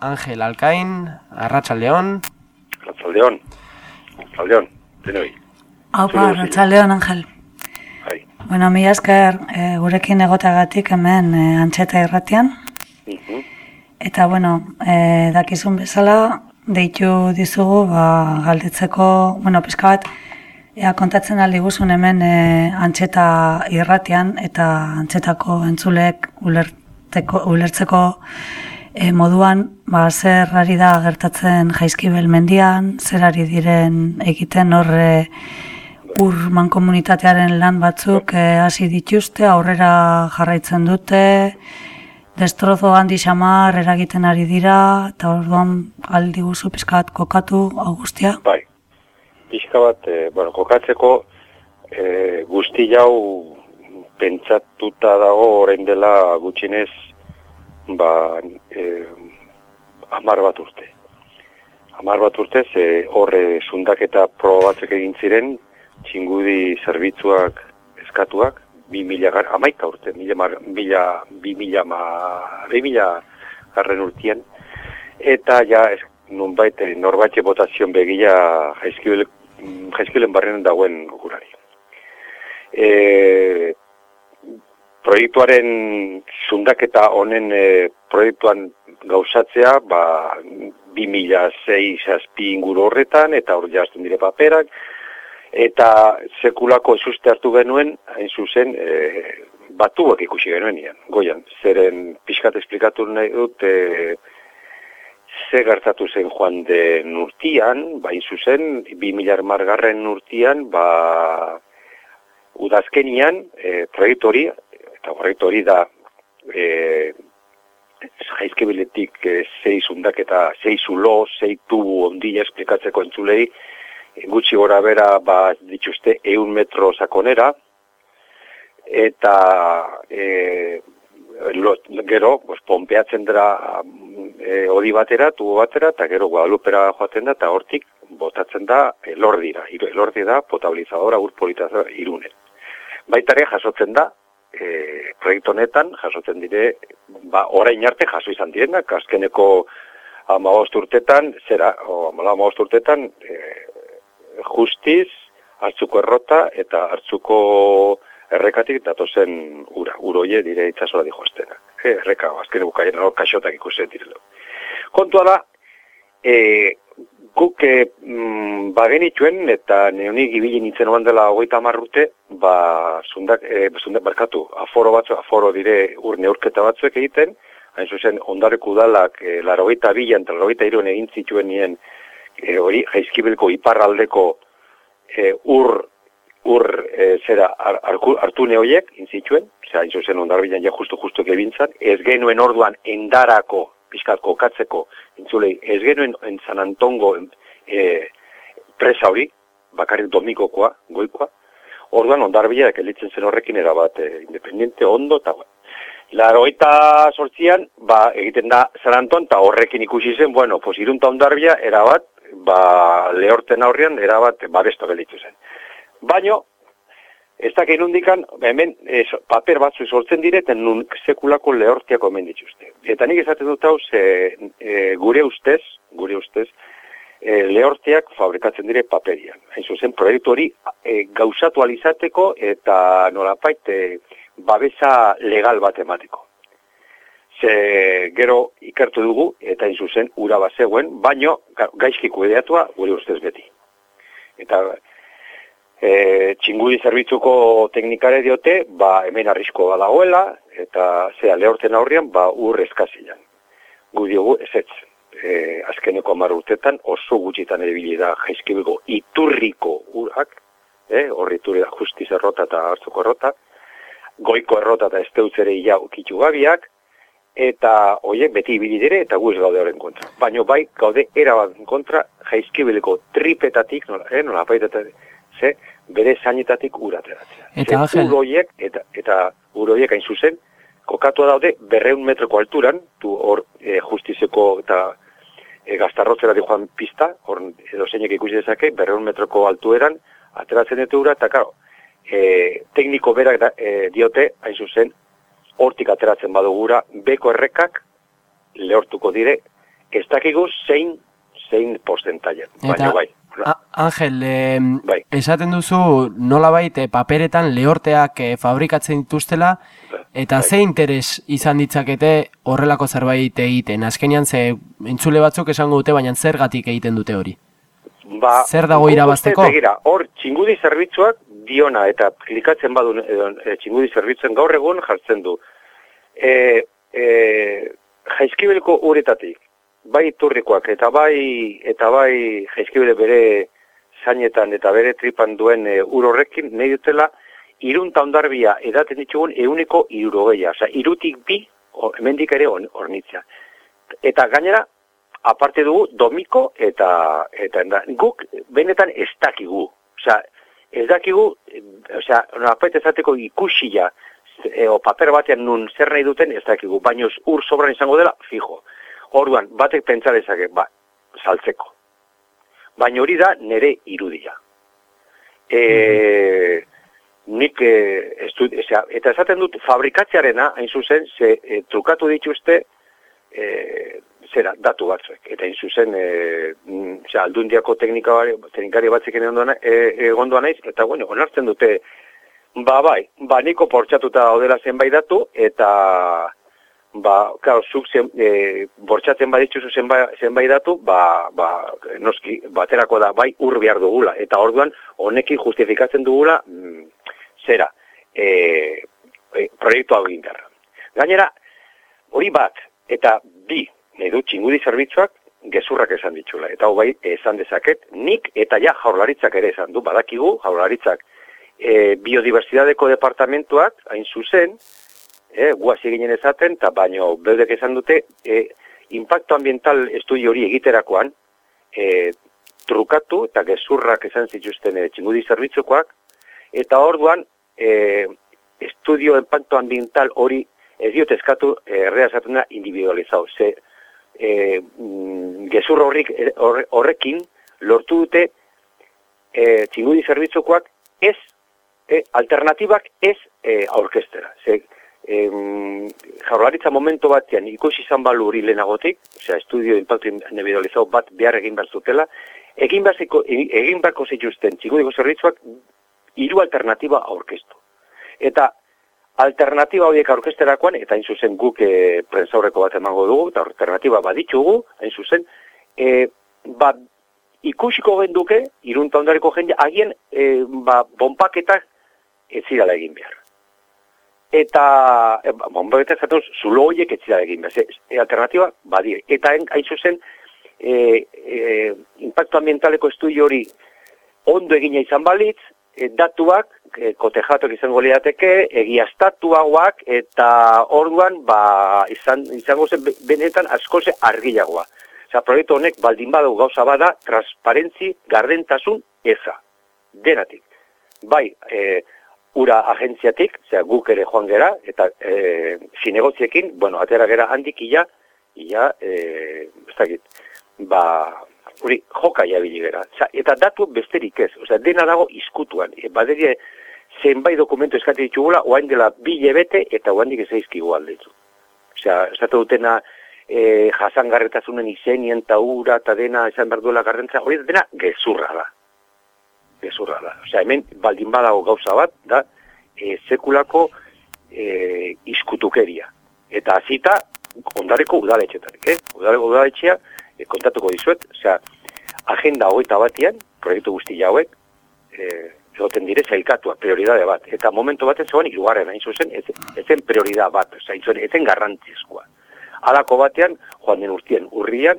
Angel Alkain, Arratsaldeon. Arratsaldeon. Arratsaldeon. Denoi. Haupa, Arratxaldeon, Angel. Bai. Bueno, mi esker e, gurekin egotagatik hemen e, antxeta irratian. Mhm. Eta, bueno, e, dakizun bezala, deitu dizugu, ba, galdetzeko, bueno, pizka bat, ea kontatzen aldi guzun hemen e, antxeta irratian, eta antxetako entzulek ulerteko, ulertzeko e, moduan, ba, zer ari da gertatzen jaizkibel mendian, zer ari diren egiten horre ur mankomunitatearen lan batzuk eh, hasi dituzte, aurrera jarraitzen dute, destrozo handi xamar eragiten ari dira, eta orduan aldi guzu pizkat kokatu augustia. Bai, pixka bat, e, bueno, kokatzeko e, guzti jau pentsatuta dago orain dela gutxinez ba, e, amar bat urte. Amar bat urte, ze horre sundaketa proba egin ziren, txingudi zerbitzuak eskatuak, bi mila gar, amaika urte, mila, mila, bi mila, ma, bi mila garren urtien, eta ja, ez, nunbait, eh, norbatxe botazion begia jaizkibel, jaizkibelen barrenan dagoen gurari. E, proiektuaren zundaketa honen e, proiektuan gauzatzea, ba, 2006 zazpi inguru horretan, eta hor jazten dire paperak, eta sekulako esuste hartu genuen, hain zuzen, e, batuak ikusi genuen ian, goian. Zeren pixkat esplikatu nahi dut, e, ze gertatu zen joan den urtian, ba, hain zuzen, 2000 margarren urtian, ba, udazkenian, e, proiektu eta proiektu hori da, e, jaizkibiletik e, zei zundak eta zei zulo, zei tubu ondila esplikatzeko entzulei, gutxi gora bera ba, dituzte eun metro sakonera, eta e, lo, gero, pues, pompeatzen dira e, hori batera, tubo batera, eta gero Guadalupera joaten da, eta hortik botatzen da elordira. Elordi da potabilizadora urpolitazioa irunen. Baita ere jasotzen da, e, proiektu honetan jasotzen dire, ba, orain arte jaso izan direnak, azkeneko amabost urtetan, zera, o amabost urtetan, e, justiz, hartzuko errota eta hartzuko errekatik datozen ura, uroie dire itxasora dijoaztena. E, erreka, azken bukaien kaxotak ikusten direlo. Kontua da, e, guk e, mm, bagenituen eta neonik ibili nintzen oan dela hogeita marrute, ba, zundak, e, zundak barkatu, aforo batzu, aforo dire ur neurketa batzuek egiten, hain zuzen, ondareko udalak, e, larogeita bilan eta larogeita iruen egin zituen nien, e, hori, jaizkibelko iparraldeko e, ur, ur, e, zera, ar, hartune horiek, inzituen, zera, hain zuzen, ondarbilan ja justu-justu gebintzan, ez genuen orduan endarako, pixkat kokatzeko, intzulei, ez genuen en San Antongo e, presa hori, bakarrik domikokoa, goikoa, orduan ondarbila elitzen zen horrekin erabat e, independiente, ondo, eta bueno. Laroita sortzian, ba, egiten da San Anton, eta horrekin ikusi zen, bueno, pues irunta ondarbia, erabat, ba, lehorten aurrian, erabat, babesto gelitu zen. Baino, ez da inundikan, hemen ez, paper batzu sortzen direten nun sekulako lehortiak omen dituzte. Eta nik esaten dut hau, ze, e, gure ustez, gure ustez, e, lehortiak fabrikatzen dire paperian. Hain zuzen, proiektu hori e, gauzatu alizateko eta nolapait e, babesa legal bat emateko. Ze gero ikertu dugu eta hain zuzen ura bat zegoen, baino ga- gaizki kudeatua gure ustez beti. Eta e, txingudi zerbitzuko teknikare diote, ba hemen arrisko badagoela, eta zea lehorten aurrian, ba ur eskazilan. Gu diogu ezetz. E, azkeneko hamar urtetan oso gutxitan ebili da jaizkibeko iturriko urak, eh, horri iturri da justiz errota eta hartzuko errota, goiko errota eta esteutzere ia ukitu gabiak, eta hoiek beti ibili dire eta gu ez gaude horren kontra. Baina bai gaude erabat kontra jaizkibeleko tripetatik, nola, eh, nola baiteta, ze, bere zainetatik urateratzea. Eta, Ze ur eta, eta ur hain zuzen, kokatua daude berreun metroko alturan, tu hor e, justizeko eta e, gaztarrotzera di joan pista, hor edo zeinek ikusi dezake, berreun metroko altueran, ateratzen dute ura, eta karo, e, tekniko berak da, e, diote, hain zuzen, hortik ateratzen badugura, beko errekak lehortuko dire, ez dakigu zein, zein porcentaien, baina bai. A- Angel, eh, Bai. esaten duzu nolabait eh, paperetan lehorteak eh, fabrikatzen dituztela, eta ze interes izan ditzakete horrelako zerbait egiten? Azkenean ze entzule batzuk esango dute, baina zergatik egiten dute hori? Ba, Zer dago irabazteko? Begira, hor txingudi zerbitzuak diona eta klikatzen badu e, txingudi zerbitzuen gaur egun jartzen du. E, e, jaizkibelko uretatik, bai iturrikoak eta bai eta bai jaizkibele bere zainetan eta bere tripan duen e, ur horrekin, nahi dutela, irun ondarbia edaten ditugun euneko irurogeia. Osa, irutik bi, hemendik ere on, ornitza. Eta gainera, aparte dugu, domiko eta, eta enda, guk benetan ez dakigu. Osea, ez dakigu, osea, nolapait ezateko ikusia, e, o paper batean nun zer nahi duten ez dakigu, baino ur sobran izango dela, fijo. Orduan, batek pentsa dezake, ba, saltzeko. Baina hori da nere irudia. E, nik, e, estu, osea, eta esaten dut, fabrikatzearena, hain zuzen, ze e, trukatu dituzte, e, zera, datu batzuek. Eta hain zuzen, e, mm, osea, aldundiako teknika, teknikari batzekin egondoa e, egondoa naiz, eta bueno, onartzen dute, ba bai, ba niko portxatuta daudela zenbait datu, eta ba, claro, zuk zen, e, bortxatzen baditzuzu zenbait, zenbait datu, ba, ba, noski, baterako da, bai, ur behar dugula. Eta orduan, honekin justifikatzen dugula, mm, zera, e, e, proiektu hau behar. Gainera, hori bat, eta bi, nahi du, txingudi zerbitzuak, gezurrak esan ditxula. Eta hau bai, esan dezaket, nik eta ja jaurlaritzak ere esan du, badakigu, jaurlaritzak e, biodiversitateko departamentuak, hain zuzen, e, guazi ginen ezaten, eta baino beudek esan dute, e, impacto ambiental estudio hori egiterakoan, e, trukatu eta gezurrak esan zituzten e, txingudi zerbitzukoak, eta orduan, e, estudio impacto ambiental hori ez diot eskatu errea esaten da individualizau. Ze, e, mm, gezur horrik, horre- horrekin lortu dute e, txingudi zerbitzukoak ez, e, alternatibak ez e, aurkestera. Ze, em, jaurlaritza momento batean ikusi izan balu hori lehenagotik, osea, estudio impacto individualizado bat behar egin behar zutela, egin beharko, egin beharko zituzten txigudiko zerbitzuak hiru alternatiba aurkeztu. Eta alternatiba horiek aurkesterakoan, eta hain zuzen guk e, prentzaurreko bat emango dugu, eta alternatiba baditugu, hain zuzen, e, ba, ikusiko genduke, irunta ondareko jende, agien e, ba, bonpaketak ez zirala egin behar. Eta, e, ba, bonpaketak zatuz, zulo horiek ez zirala egin. Ze, e, alternatiba, badire. Eta hain zuzen, e, e, impacto ambientaleko estudio hori ondo egina izan balitz, e, datuak, e, kotejatok izango lirateke, egiaztatuagoak, eta orduan, ba, izan, izango zen be- benetan asko ze argilagoa. Osea, proiektu honek baldin badu gauza bada, transparentzi, gardentasun, eza. Denatik. Bai, e, ura agentziatik, osea, guk ere joan gera, eta e, zinegotziekin, bueno, atera gera handik ia, ia, e, ez dakit, ba, hori, joka jabili gera. Osea, eta datu besterik ez, osea, dena dago izkutuan. E, baderie, zenbait dokumentu eskatu ditugula, oain dela bi lebete eta oaindik ez eizkigu aldetzu. Osea, esatu dutena, e, jasangarretasunen izenien eta ura eta dena esan behar duela garrantza, hori dena gezurra da. Gezurra da. Osea, hemen baldin badago gauza bat, da, e, sekulako e, iskutukeria. Eta hasita ondareko udaletxetarik, eh? Udareko udaletxea, e, kontatuko dizuet, osea, agenda hogeita batian, proiektu guzti hauek, e, egoten dire zailkatua, prioridade bat. Eta momentu baten zegoen hirugarren hain zuzen, ez, ezen prioridad bat, hain zuzen, ezen garrantzizkoa. Halako batean, joan den urtien urrian,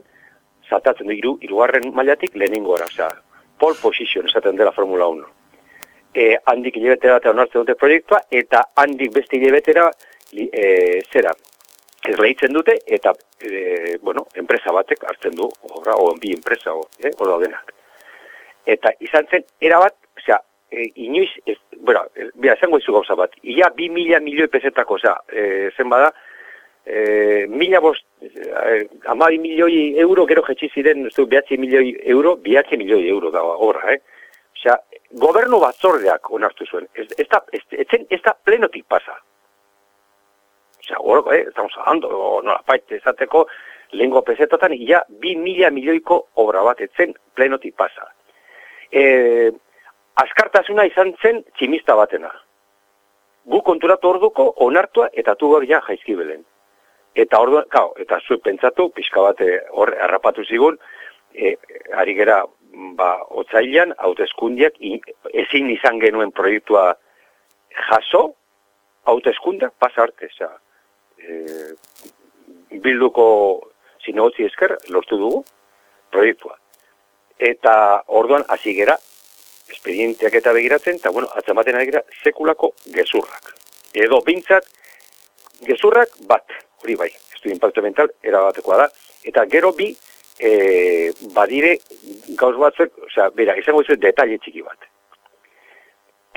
zatatzen du hiru, hirugarren mailatik lehenengora, osea, pole position esaten dela Formula 1. E, handik hilabete bat onartzen dute proiektua, eta handik beste hilabetera, e, zera, esleitzen dute, eta, e, bueno, enpresa batek hartzen du, obra, o bi enpresa, eh, o daudenak. Eta izan zen, erabat, osea, e, inoiz, ez, bueno, e, bera, esango izu gauza bat, ia bi mila milioi pesetako, osea, e, zen bada, e, mila bost, e, amabi milioi euro, gero jetxi ziren, ez du, behatzi milioi euro, behatzi milioi euro da obra, eh? Osea, gobernu batzordeak onartu zuen, ez, ez, da, ez, ez, zen- ez da plenotik pasa. Osea, goroko, eh, estamos hablando, nola paite esateko, lehengo pesetotan, ia bi mila milioiko obra bat, ez zen plenotik pasa. E, askartasuna izan zen tximista batena. Gu konturatu orduko onartua eta tu ja jaizkibelen. Eta orduan, kao, eta zuek pentsatu, pixka bat eh, hor harrapatu zigun, e, ari gera, ba, otzailan, hauteskundiak, i- ezin izan genuen proiektua jaso, hauteskundak pasa arte, osea, e, bilduko zinegotzi esker lortu dugu proiektua. Eta orduan hasi gera espedienteak eta begiratzen, eta bueno, atzamaten ari gira sekulako gezurrak. Edo pintzat, gezurrak bat, hori bai, estudio impacto mental erabatekoa da, eta gero bi, e, badire gauz batzuk, osea, bera, izango dizu detalle txiki bat.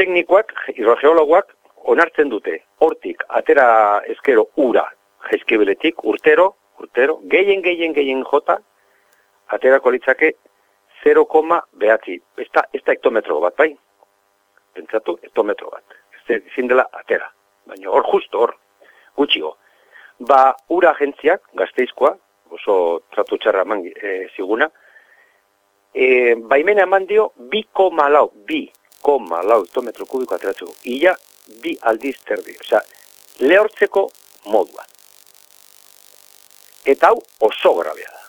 Teknikoak, hidrogeologoak, onartzen dute, hortik, atera ezkero ura, jaizkibeletik, urtero, urtero, gehien, gehien, gehien jota, aterako litzake 0, behatzi. Ez da, ez da hektometro bat, bai? Pentsatu, hektometro bat. Ez da, dela atera. Baina hor justo, hor, gutxigo. Ba, ura agentziak, gazteizkoa, oso tratu txarra eman e, ziguna, e, baimena eman dio, bi koma lau, bi koma lau hektometro kubiko ateratzeko. Ia, bi aldiz terdi. Osea, lehortzeko moduan. Eta hau oso grabea da.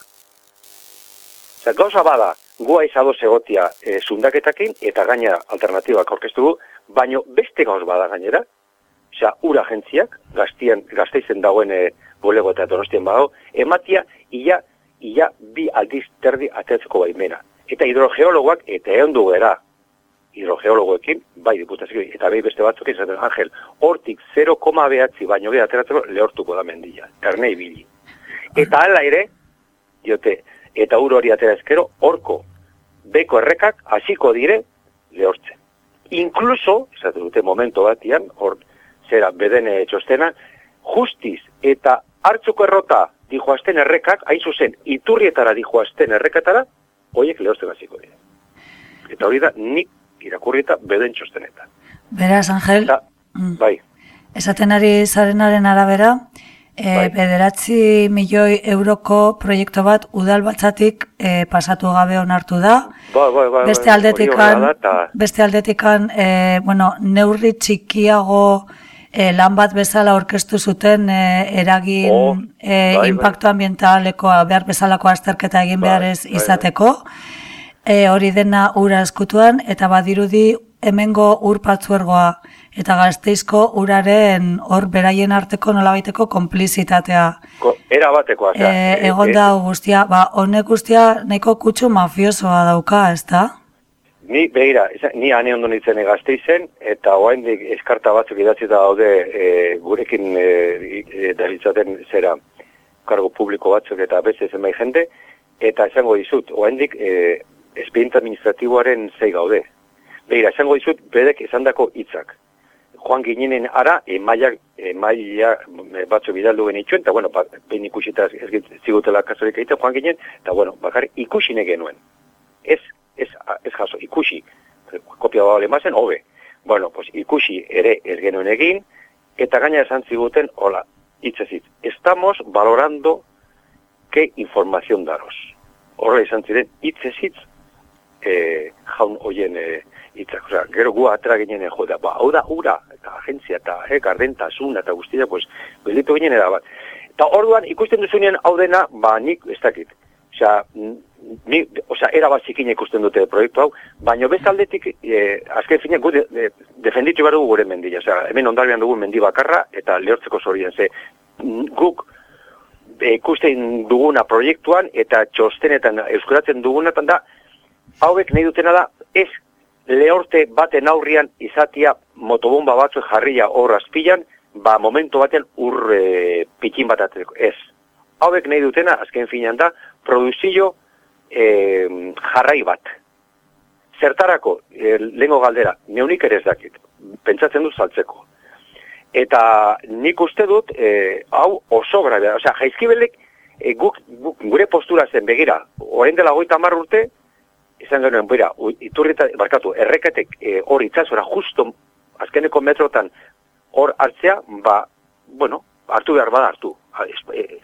Osea, gauza bada, gua izadoz egotia e, zundaketakin, eta gaina alternatibak aurkeztu du, baino beste gauz bada gainera, osea, ura agentziak, gaztien, gazteizen dagoen e, bolego eta donostien badago, ematia, ia, ia bi aldiz terdi ateratzeko baimena. Eta hidrogeologoak, eta egon du gara, hidrogeologoekin, bai diputazio, eta bai beste batzuk izaten, Angel, hortik 0, behatzi baino gehi ateratzeko lehortuko da mendila, erne ibili. Eta hala ere, diote, eta uro hori atera ezkero, horko beko errekak hasiko dire lehortzen. Inkluso, esaten dute momento batian, hor, zera, bedene txostena, justiz eta hartzuko errota dijoazten errekak, hain zuzen, iturrietara dijoazten errekatara, hoiek lehortzen hasiko dira. Eta hori da, nik irakurrieta beden txostenetan. Beraz, Angel, Eta, bai, esaten ari zarenaren arabera, e, bederatzi milioi euroko proiektu bat udal batzatik e, pasatu gabe onartu da. bai, bai, bai, Beste bai, aldetikan, beste aldetikan, e, bueno, neurri txikiago e, lan bat bezala aurkeztu zuten e, eragin Oh, e, bai, bai. impactu ambientaleko behar bezalako azterketa egin Bai, behar ez bai, bai. izateko. E, hori dena ura eskutuan eta badirudi hemengo ur patzuergoa eta gazteizko uraren hor beraien arteko nolabaiteko konplizitatea. ko, era batekoa. E, egon da guztia, ba, honek guztia nahiko kutsu mafiosoa dauka, ez da? Ni, begira, ni ane ondo nintzen gazteizen, eta oraindik eskarta batzuk idatzita daude e, gurekin e, e, zera kargo publiko batzuk eta beste zenbait jende, eta esango dizut, oraindik e, espediente administratiboaren zei gaude. Begira, esango dizut, bedek esandako hitzak. Joan ginenen ara, emaiak, emaia batzu bidaldu genituen, eta bueno, ba, behin ikusita ez zigutela kasurik egiten, joan ginen, eta bueno, bakar ikusine genuen. Ez, ez, ez jaso, ikusi, kopia bale mazen, hobe. Bueno, pues ikusi ere ez genuen egin, eta gaina esan ziguten, hola, hitzez hitz, estamos valorando qué información daros. Horrela izan ziren, hitzez hitz, e, jaun hoien e, hitzak. Osea, gero gu atera ginen e, joda, ba, hau da ura, eta agentzia, eta e, gardentasuna, eta guztia, pues, belitu ginen era bat. Eta orduan, ikusten duzunean hau dena, ba, nik ez dakit. Osea, ni, osea, era bat ikusten dute proiektu hau, baina beste aldetik, e, azken finean, gu de, de, defenditu behar dugu gure mendila. Osea, hemen ondarbian dugu mendi bakarra, eta lehortzeko zorien, ze n- guk e, ikusten duguna proiektuan, eta txostenetan, euskaratzen dugunatan da, hauek nahi dutena da, ez lehorte baten aurrian izatia motobomba batzu jarria hor azpilan, ba momentu baten ur e, pikin bat atzeko. Ez. Hauek nahi dutena, azken finean da, produzio e, jarrai bat. Zertarako, e, lehengo galdera, neunik ere ez dakit, pentsatzen dut saltzeko. Eta nik uste dut, e, hau oso grabea, osea, jaizkibelek e, guk, guk, gure postura zen begira, orain dela goita hamar urte, izan genuen, bera, iturrita, barkatu, erreketek e, hor itzazora, justo azkeneko metrotan hor hartzea, ba, bueno, hartu behar bada hartu. E,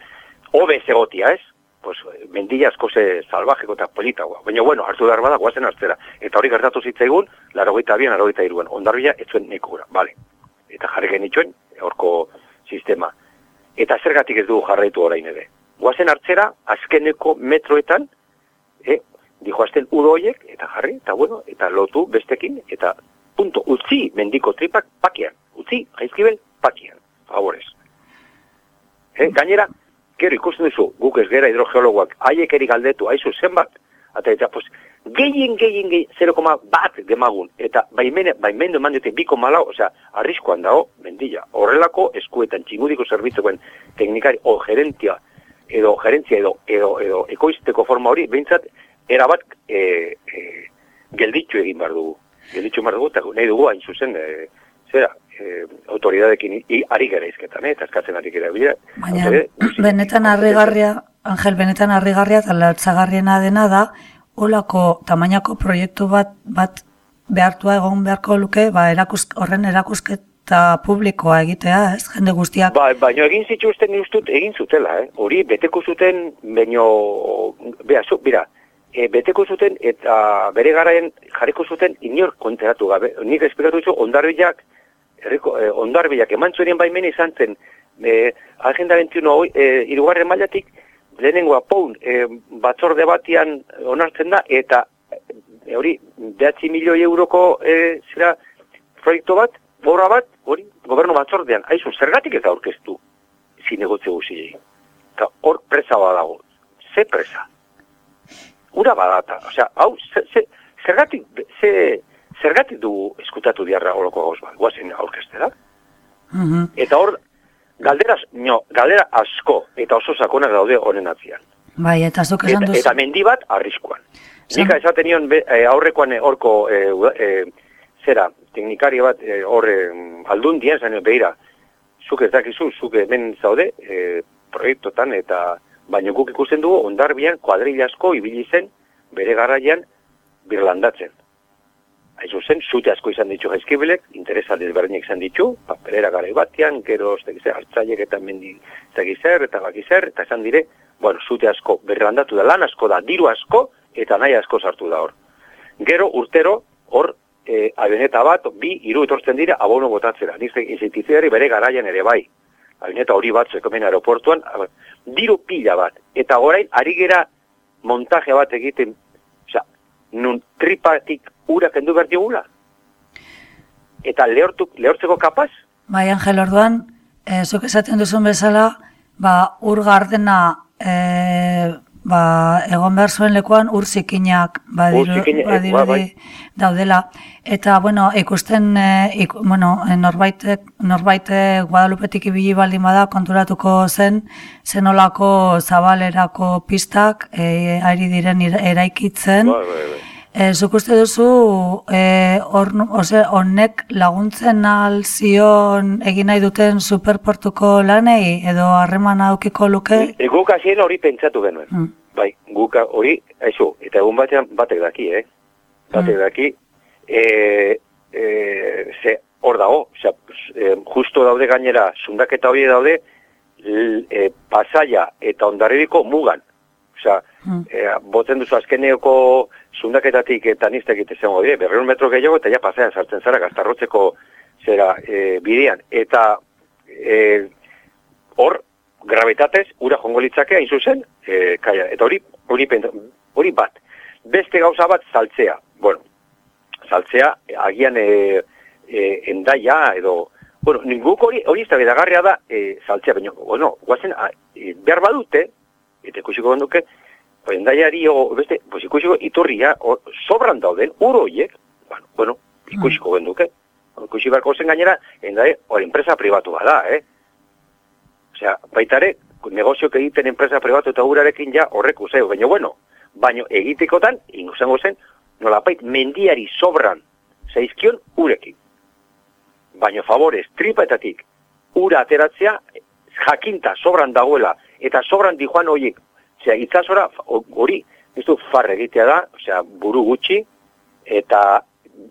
hobe ez egotia, ez? Pues, eh, mendilla asko ze salvajeko eta politagoa. Baina, bueno, hartu behar bada, guazen hartzera. Eta hori gertatu zitzaigun, laro gaita bian, laro gaita iruen. Ondarbila, ez zuen neko gura, bale. Eta jarri genituen, horko sistema. Eta zergatik ez dugu jarraitu orain ere. Guazen hartzera, azkeneko metroetan, e, dijoazten uro horiek, eta jarri, eta bueno, eta lotu bestekin, eta punto, utzi mendiko tripak pakian, utzi, jaizkibel, pakian, favorez. E, gainera, gero ikusten duzu, guk ez gera hidrogeologoak, haiek eri galdetu, haizu zenbat, eta eta, pues, gehien, gehien, gehien, 0, bat demagun, eta baimene, baimendu eman dute 2,4, osea, arriskoan dago, mendila, horrelako eskuetan txingudiko zerbitzuen teknikari, o gerentia, edo gerentzia, edo, edo, edo ekoizteko forma hori, behintzat, erabat e, e, gelditxu egin behar dugu. Gelditxu behar dugu, eta nahi dugu hain zuzen, e, zera, e, autoridadekin i, ari gara izketan, eh, eta eskatzen ari gara bila. Baina, benetan harrigarria, Angel, benetan harrigarria eta latzagarriena dena da, olako tamainako proiektu bat, bat behartua egon beharko luke, ba, erakus, horren erakusketa publikoa egitea, ez? Jende guztiak. Ba, baina egin zituzten ustut egin zutela, eh? Hori beteko zuten, baino, bera, zu, bera, e, beteko zuten eta bere garaien jarriko zuten inor konteratu gabe. Nik esperatu zu ondarbilak, herriko, e, ondarbilak eman zuen baimen izan zen, e, agenda 21 hoi, e, irugarren mailatik, lehenengoa poun e, batzorde batian onartzen da, eta e, hori, behatzi milioi euroko e, zera proiektu bat, borra bat, hori, gobernu batzordean, aizu, zergatik ez da aurkeztu zinegotze guztiei. Eta hor presa badago. Ze presa? Ura badata. Osea, hau, ze, ze, zergatik, ze, zergatik dugu eskutatu diarra horoko gauz bat, guazen aurkestera. Mhm. Eta hor, galdera, no, galdera asko eta oso sakonak daude honen atzian. Bai, eta zuk esan Eta, duzu. eta mendi bat arriskuan. Zan- Nika esaten nion be, e, aurrekoan e, horko e, e, zera, teknikari bat e, horre aldundien zan behira, zuk ez dakizu, zuk hemen zaude e, proiektotan eta baino guk ikusten dugu ondarbian kuadrilla asko ibili zen bere garaian birlandatzen. Aizu zen, zute asko izan ditu jaizkibelek, interesa desberdinak izan ditu, paperera garai batean, gero, hartzaiek eta mendi, zer, eta bakiz zer, eta esan dire, bueno, zute asko berlandatu da, lan asko da, diru asko, eta nahi asko sartu da hor. Gero, urtero, hor, e, avioneta bat, bi, hiru etortzen dira, abono botatzera. Nik inzitizioari bere garaian ere bai. Avioneta hori bat, zekomen aeroportuan, diru pila bat. Eta orain, ari gera montaje bat egiten, nun tripatik ura kendu behar digula. Eta lehortu, lehortzeko kapaz? Bai, Angel, orduan, e, zuk esaten duzun bezala, ba, ur gardena e, ba, egon behar zuen lekuan ur zikinak badiru, Ur zikinak, badirudi ba, bai. daudela. Eta, bueno, ikusten, e, ik, bueno, e, norbaitek, norbaitek Guadalupetik ibili baldin bada konturatuko zen, zenolako zabalerako pistak e, ari diren eraikitzen. Bai, bai, bai. E, zuk uste duzu, e, hor, ose, honek laguntzen alzion egin nahi duten superportuko lanei edo harremana aukiko luke? E, guk hasien hori pentsatu genuen. Mm. Bai, guk hori, aizu, eta egun batean batek daki, eh? Batek daki, e, e, ze hor dago, osea, e, justo daude gainera, zundaketa hori daude, l, e, pasaia eta ondarribiko mugan. Osea, Mm. e, botzen duzu azkeneoko zundaketatik eta niztek izango dire, berreun metro gehiago eta ja pasaian sartzen zara, gaztarrotzeko zera e, bidean. Eta e, hor, gravitatez, ura jongo litzake, hain zuzen, e, kaia. Eta hori, hori, hori bat. Beste gauza bat, saltzea. Bueno, saltzea, agian e, e, endaia edo... Bueno, ninguk hori, hori ez da da e, saltzea, baina, bueno, guazen, a, e, behar badute, eta ikusiko genduke, endaiari, o, beste, pues ikusiko iturria, o, sobran dauden, uro horiek, bueno, bueno, ikusiko genduke, ikusi beharko zen gainera, endai, hori enpresa pribatu bada, eh? Osea, baita ere, negozioak egiten enpresa pribatu eta urarekin ja horrek uzeo, baina bueno, baino egitekotan, ingusango zen, nolapait mendiari sobran zaizkion urekin. Baino favorez, tripaetatik ura ateratzea, jakinta sobran dagoela, eta sobran dijoan horiek, osea, itzazora, ho- hori, ez du, far egitea da, osea, buru gutxi, eta,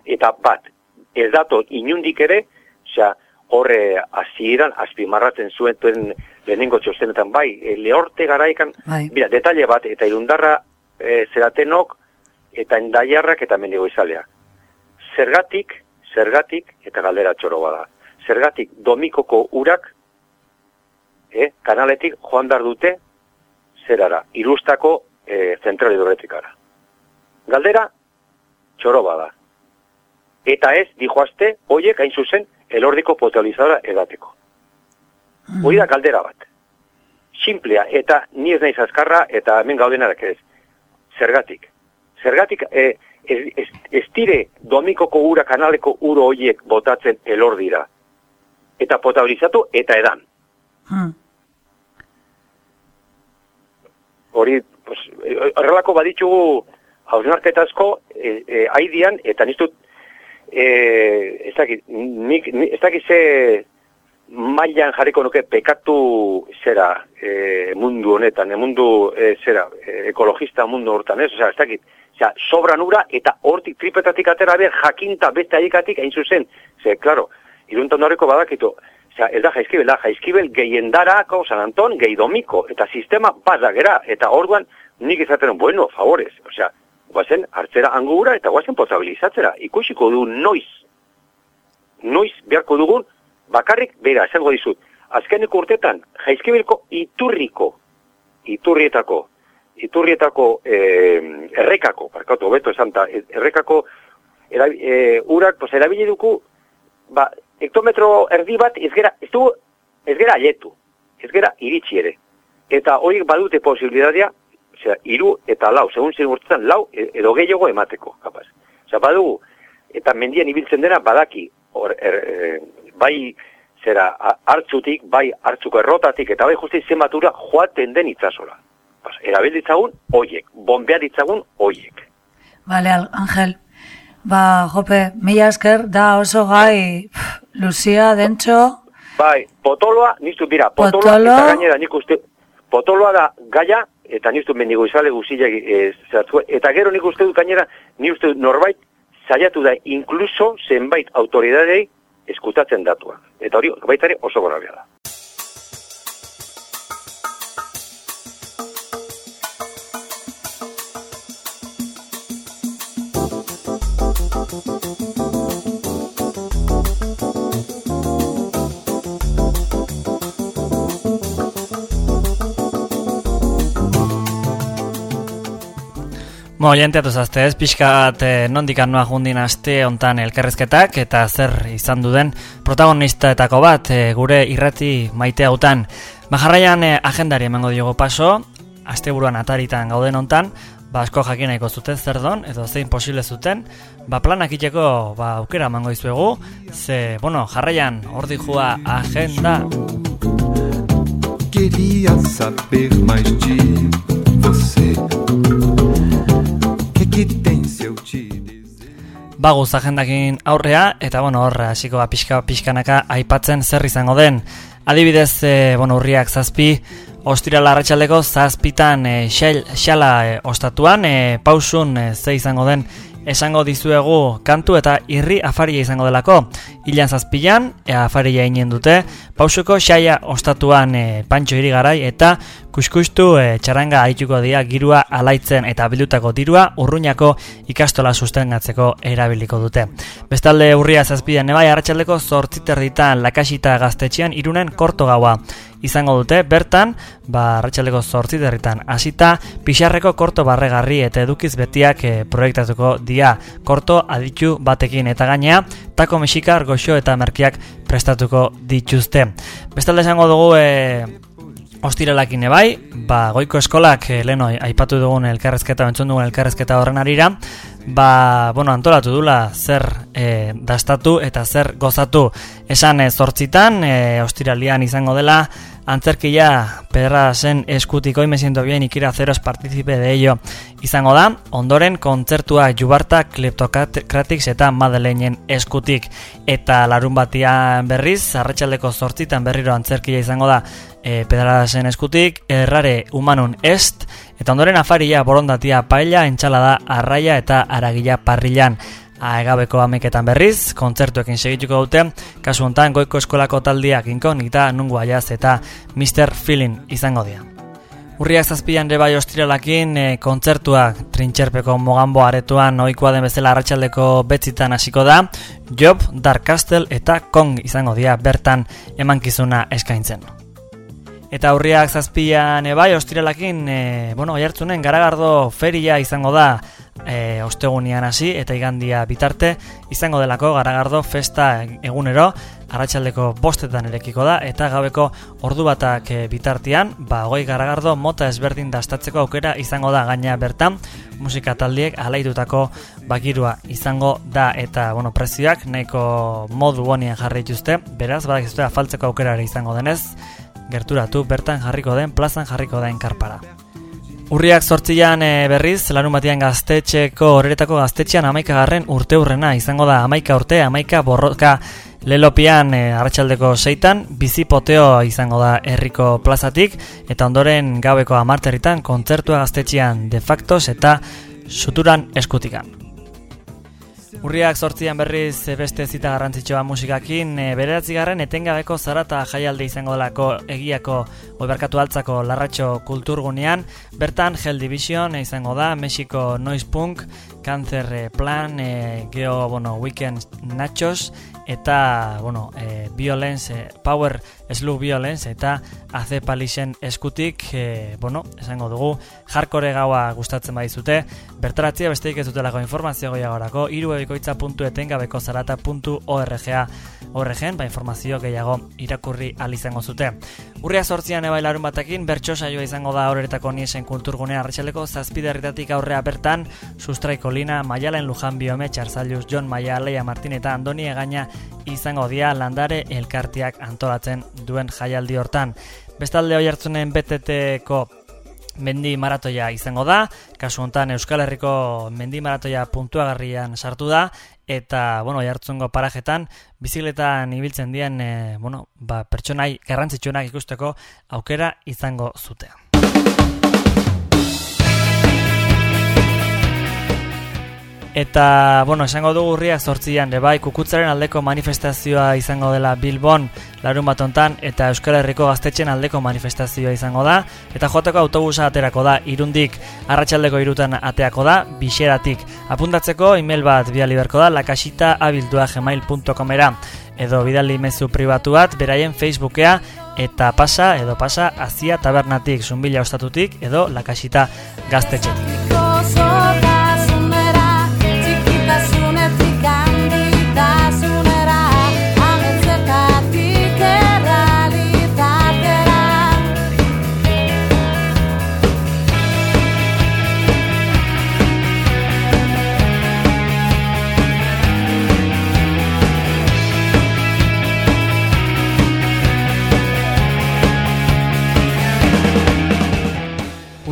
eta bat, ez dato inundik ere, osea, horre hasieran azpimarratzen zuen tuen lehenengo txostenetan bai, e, lehorte garaikan, Bai. Mira, detalle bat, eta irundarra e, zeratenok, eta endaiarrak eta mendigo izalea. Zergatik, zergatik, eta galdera txoro bada, zergatik domikoko urak, eh, kanaletik joan behar dute zerara, irustako e, zentral hidroetikara. Galdera, txoroba da. Eta ez, dijoazte, hoiek hain zuzen, elordiko potalizadora edateko. Mm. Hoi da galdera bat. Simplea, eta ni ez naiz azkarra, eta hemen gaudenarak ez. Zergatik. Zergatik, e, ez, ez, ez dire domikoko ura kanaleko uro hoiek botatzen elordira. Eta potabilizatu eta edan. Hori, pues, e, horrelako baditugu hausnarketa asko e, e, aidian, eta niztut, e, ez dakit, nik, ni- ez dakit ze mailan jarriko nuke pekatu zera e, mundu honetan, e, mundu e, zera, e, ekologista mundu hortan, ez? Osea, ez dakit, Osea, sobran ura eta hortik tripetatik atera behar jakinta beste aiekatik hain zuzen. Ze, claro, iruntan horreko badakitu, ez da jaizkibel, da jaizkibel gehiendarako San Anton gehidomiko, eta sistema bada gera, eta orduan nik izaten, bueno, favorez, osea, guazen hartzera angura eta guazen potabilizatzera, ikusiko du noiz, noiz beharko dugun, bakarrik, bera, esango dizut, azkeneko urtetan, jaizkibelko iturriko, iturrietako, iturrietako eh, errekako, parkatu, beto esan errekako erabi, eh, urak, pues, erabili duku, ba, hektometro erdi bat ez gera, ez gera aletu, ez gera iritsi ere. Eta horiek badute posibilitatea, osea, iru eta lau, segun zen urtetan, lau e- edo gehiago emateko, kapaz. Osea, badugu, eta mendian ibiltzen dena badaki, hor, er, e, bai, zera, hartzutik, bai, hartzuko errotatik, eta bai justi zenbatura joaten den itzasola. Pas, erabil ditzagun, oiek, bombea ditzagun, oiek. Bale, Al- Angel. Ba, jope, mila esker, da oso gai, pff, Lucia, Dentxo, Bai, potoloa, niztu, bira, potoloa, Potolo. eta gainera nik uste, potoloa da gaia, eta niztu mendigo izale guzilek e, zertu, eta gero nik uste dut gainera, ni uste dut norbait, saiatu da, inkluso zenbait autoridadei eskutatzen datua. Eta hori, baita ere oso gorabia da. Mo, jenteatu zazte ez, pixkat eh, nondik anua jundin aste ontan elkarrezketak eta zer izan duden protagonistaetako bat eh, gure irrati maite hautan. Bajarraian eh, agendari emango diogo paso, asteburuan ataritan gauden ontan, ba asko jakin nahiko zuten zer don, edo zein posible zuten, ba planak itxeko ba, aukera emango dizuegu, ze, bueno, jarraian, hordi jua agenda. Queria saber mais de você. Que que tem se eu te baguz agendakin aurrea, eta bueno, horra, hasiko ba, pixka, pixkanaka aipatzen zer izango den. Adibidez, e, bueno, urriak zazpi, ostirala arratsaldeko zazpitan e, xail, xala e, ostatuan, e, pausun e, ze izango den esango dizuegu kantu eta irri afaria izango delako. Ilan zazpilan, e, afaria inen dute, pausuko xaia ostatuan e, pantxo irigarai eta kuskustu e, txaranga aituko dira girua alaitzen eta bildutako dirua urruñako ikastola sustengatzeko erabiliko dute. Bestalde urria zazpidan ebai arratsaldeko zortziterditan lakasita gaztetxean irunen korto gaua izango dute, bertan, ba, arratsaldeko zortziterritan hasita pixarreko korto barregarri eta edukiz betiak e, proiektatuko dia korto aditu batekin eta gainea, tako mexikar, goxo eta merkiak prestatuko dituzte. Bestalde esango dugu e, Ostiralakin ebai, ba, goiko eskolak eh, leno aipatu dugun elkarrezketa, entzun dugun elkarrezketa horren arira, ba, bueno, antolatu dula zer eh, dastatu eta zer gozatu. Esan eh, zortzitan, eh, ostiralian izango dela, antzerkia pedra zen eskutiko y me siento bien y quiero haceros participe de ello. Izango da, ondoren kontzertua Jubarta Kleptocratics eta Madeleinen eskutik. Eta larun batian berriz, arratsaldeko zortzitan berriro antzerkia izango da e, pedradasen eskutik, errare humanun est, eta ondoren afaria borondatia paella, entxalada arraia eta aragila parrilan. Aegabeko ameketan berriz, kontzertuekin segituko dute, kasu hontan goiko eskolako taldiak inkognita, nungu aiaz eta Mr. Feeling izango dira. Urriak zazpian ere bai ostiralakin e, kontzertuak trintxerpeko mogambo aretuan ohikoa den bezala arratsaldeko betzitan hasiko da, Job, Dark Castle eta Kong izango dira bertan emankizuna eskaintzen. Eta urriak zazpian e, bai ostiralakin, e, bueno, oiartzunen garagardo feria izango da e, ostegunian hasi eta igandia bitarte. Izango delako garagardo festa egunero. Arratsaldeko bostetan erekiko da eta gabeko ordu batak e, bitartean ba hogei garagardo mota ezberdin dastatzeko aukera izango da gaina bertan. Musika taldiek alaitutako bakirua izango da eta bueno, prezioak nahiko modu honien jarri dituzte, beraz badak ez afaltzeko aukera ere izango denez, gerturatu bertan jarriko den, plazan jarriko den karpara. Urriak sortzian e, berriz, larun batian gaztetxeko, horretako gaztetxean amaikagarren urte urrena, izango da amaika urte, amaika borroka lelopian e, arratsaldeko seitan, bizi poteo izango da herriko plazatik, eta ondoren gaueko amarterritan kontzertua gaztetxean de factos eta suturan eskutikan. Urriak sortzian berriz e, beste zita garrantzitsua musikakin, e, bederatzigarren etengabeko zarata jaialde izango delako egiako oibarkatu altzako larratxo kulturgunean, bertan Hell Division izango da, Mexiko Noise Punk, Cancer e, Plan, e, Geo, bueno, Weekend Nachos, eta, bueno, e, Violence, e, Power Slow Violence, eta AC Palixen eskutik, e, bueno, esango dugu, jarkore gaua gustatzen badizute, bertaratzia besteik ez dutelako informazio goiagorako, iruebikoitza.etengabeko zarata.orga horregen, ba informazio gehiago irakurri izango zute. Urria sortzian ebai larun batekin, bertso saioa izango da horretako niesen kulturgunea arratsaleko zazpiderritatik aurrea bertan, sustraiko lina, Maialen Lujan Biome, Txarzalius, John Maia, Leia Martin eta Andoni Egaina izango dia landare elkartiak antolatzen duen jaialdi hortan. Bestalde hoi hartzunen BTT-ko mendi maratoia izango da, kasu hontan Euskal Herriko mendi maratoia puntuagarrian sartu da, eta, bueno, jartzungo parajetan, bizikletan ibiltzen dien, e, bueno, ba, pertsonai garrantzitsuenak ikusteko aukera izango zutea. Eta, bueno, esango dugu urriak zortzian, bai, kukutzaren aldeko manifestazioa izango dela Bilbon larun bat hontan, eta Euskal Herriko gaztetxen aldeko manifestazioa izango da, eta joteko autobusa aterako da, irundik arratsaldeko irutan ateako da, bixeratik. Apuntatzeko, email bat biali berko da, lakasita abildua gmail.comera, edo bidali mezu pribatu bat, beraien Facebookea, eta pasa, edo pasa, azia tabernatik, zunbila ostatutik, edo lakasita gaztetxetik.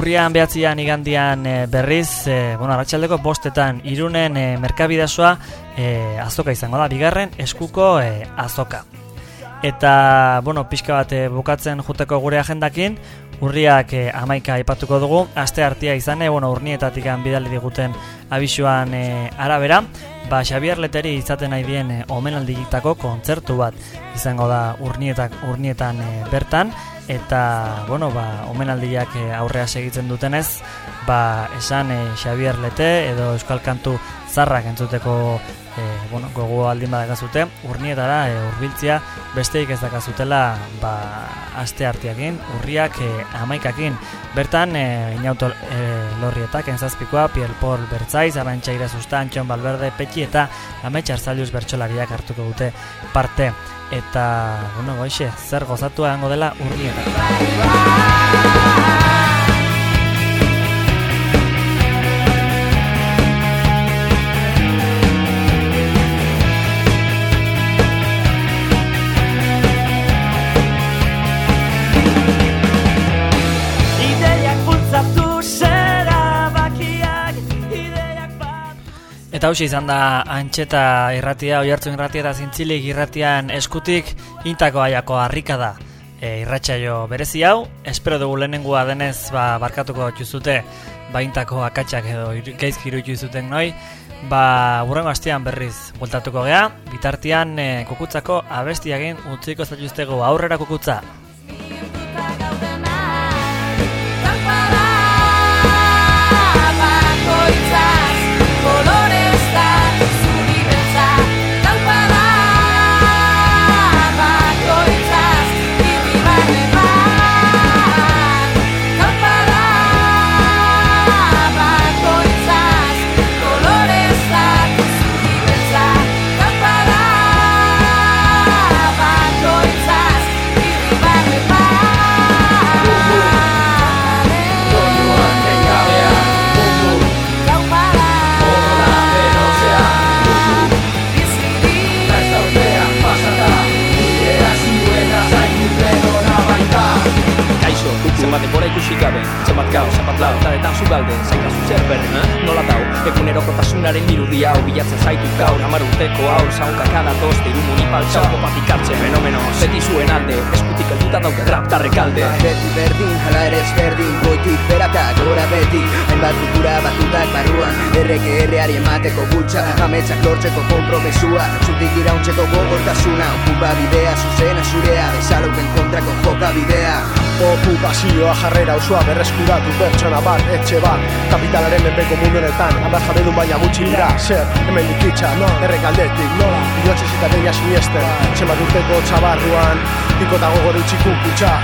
Urrian behatzian igandian e, berriz, e, bueno, arratsaldeko bostetan irunen e, merkabidazoa e, azoka izango da, bigarren eskuko e, azoka. Eta, bueno, pixka bat e, bukatzen juteko gure agendakin, urriak e, amaika aipatuko dugu, aste hartia izane, bueno, urnietatik bidali diguten abisuan e, arabera, ba, Xabier Leteri izaten nahi dien e, omenaldigitako kontzertu bat izango da urnietak, urnietan e, bertan, eta, bueno, ba, omenaldiak e, aurrea segitzen dutenez, ba, esan e, Xabier Lete edo Euskal Kantu zarrak entzuteko e, bueno, gogo aldin badakazute, urnietara e, urbiltzia besteik ez dakazutela ba, aste hartiakin, urriak e, amaikakin. Bertan, e, inauto e, lorrietak, enzazpikoa, Piel Paul Bertzaiz, Arantxa Irazusta, Antxon Balberde, Petxi eta Ametxar Zalius bertsolariak hartuko dute parte. Eta, bueno, goixe, zer gozatu egango dela urrietak. Eta hausia izan da antxeta irratia, oihartzun irratia eta zintzilik irratian eskutik intako aiako harrika da e, irratsaio berezi hau. Espero dugu lehenengua denez ba, barkatuko txuzute baintako akatsak edo gaizki irutu zuten noi. Ba, burrengo astean berriz bueltatuko gea, bitartian e, kukutzako abestiagin utziko zatuztego aurrera kukutza. Lau Taretan zugalde, zaitazu zer berri Nola dau, egunerokotasunaren irudia hau Bilatzen zaitu gaur, hamar urteko haur Zaunkaka datoz, diru munipaltza Popatik hartzen, fenomeno, beti zuen alde Eskutik helduta dauke rap tarrekalde Beti berdin, hala ere ezberdin Goitik beraka, gora beti. Hainbat kultura batutak barruan Erreke erreari emateko gutxa Ametsak lortzeko kompromesua Zutik irauntzeko gogortasuna. Okupa bidea, zuzena zurea Bezaloten kontrako joka bidea Okupazioa jarrera osoa berreskuratu pertsona bat, etxe bat. Kapitalaren menpeko mundu honetan, hamar jabedun baina gutxi dira. Zer, hemen dikitza, no. errekaldetik, nola Bilotzez eta deia siniesten, zenbat urteko txabarruan Piko eta gogor utxikun kutsa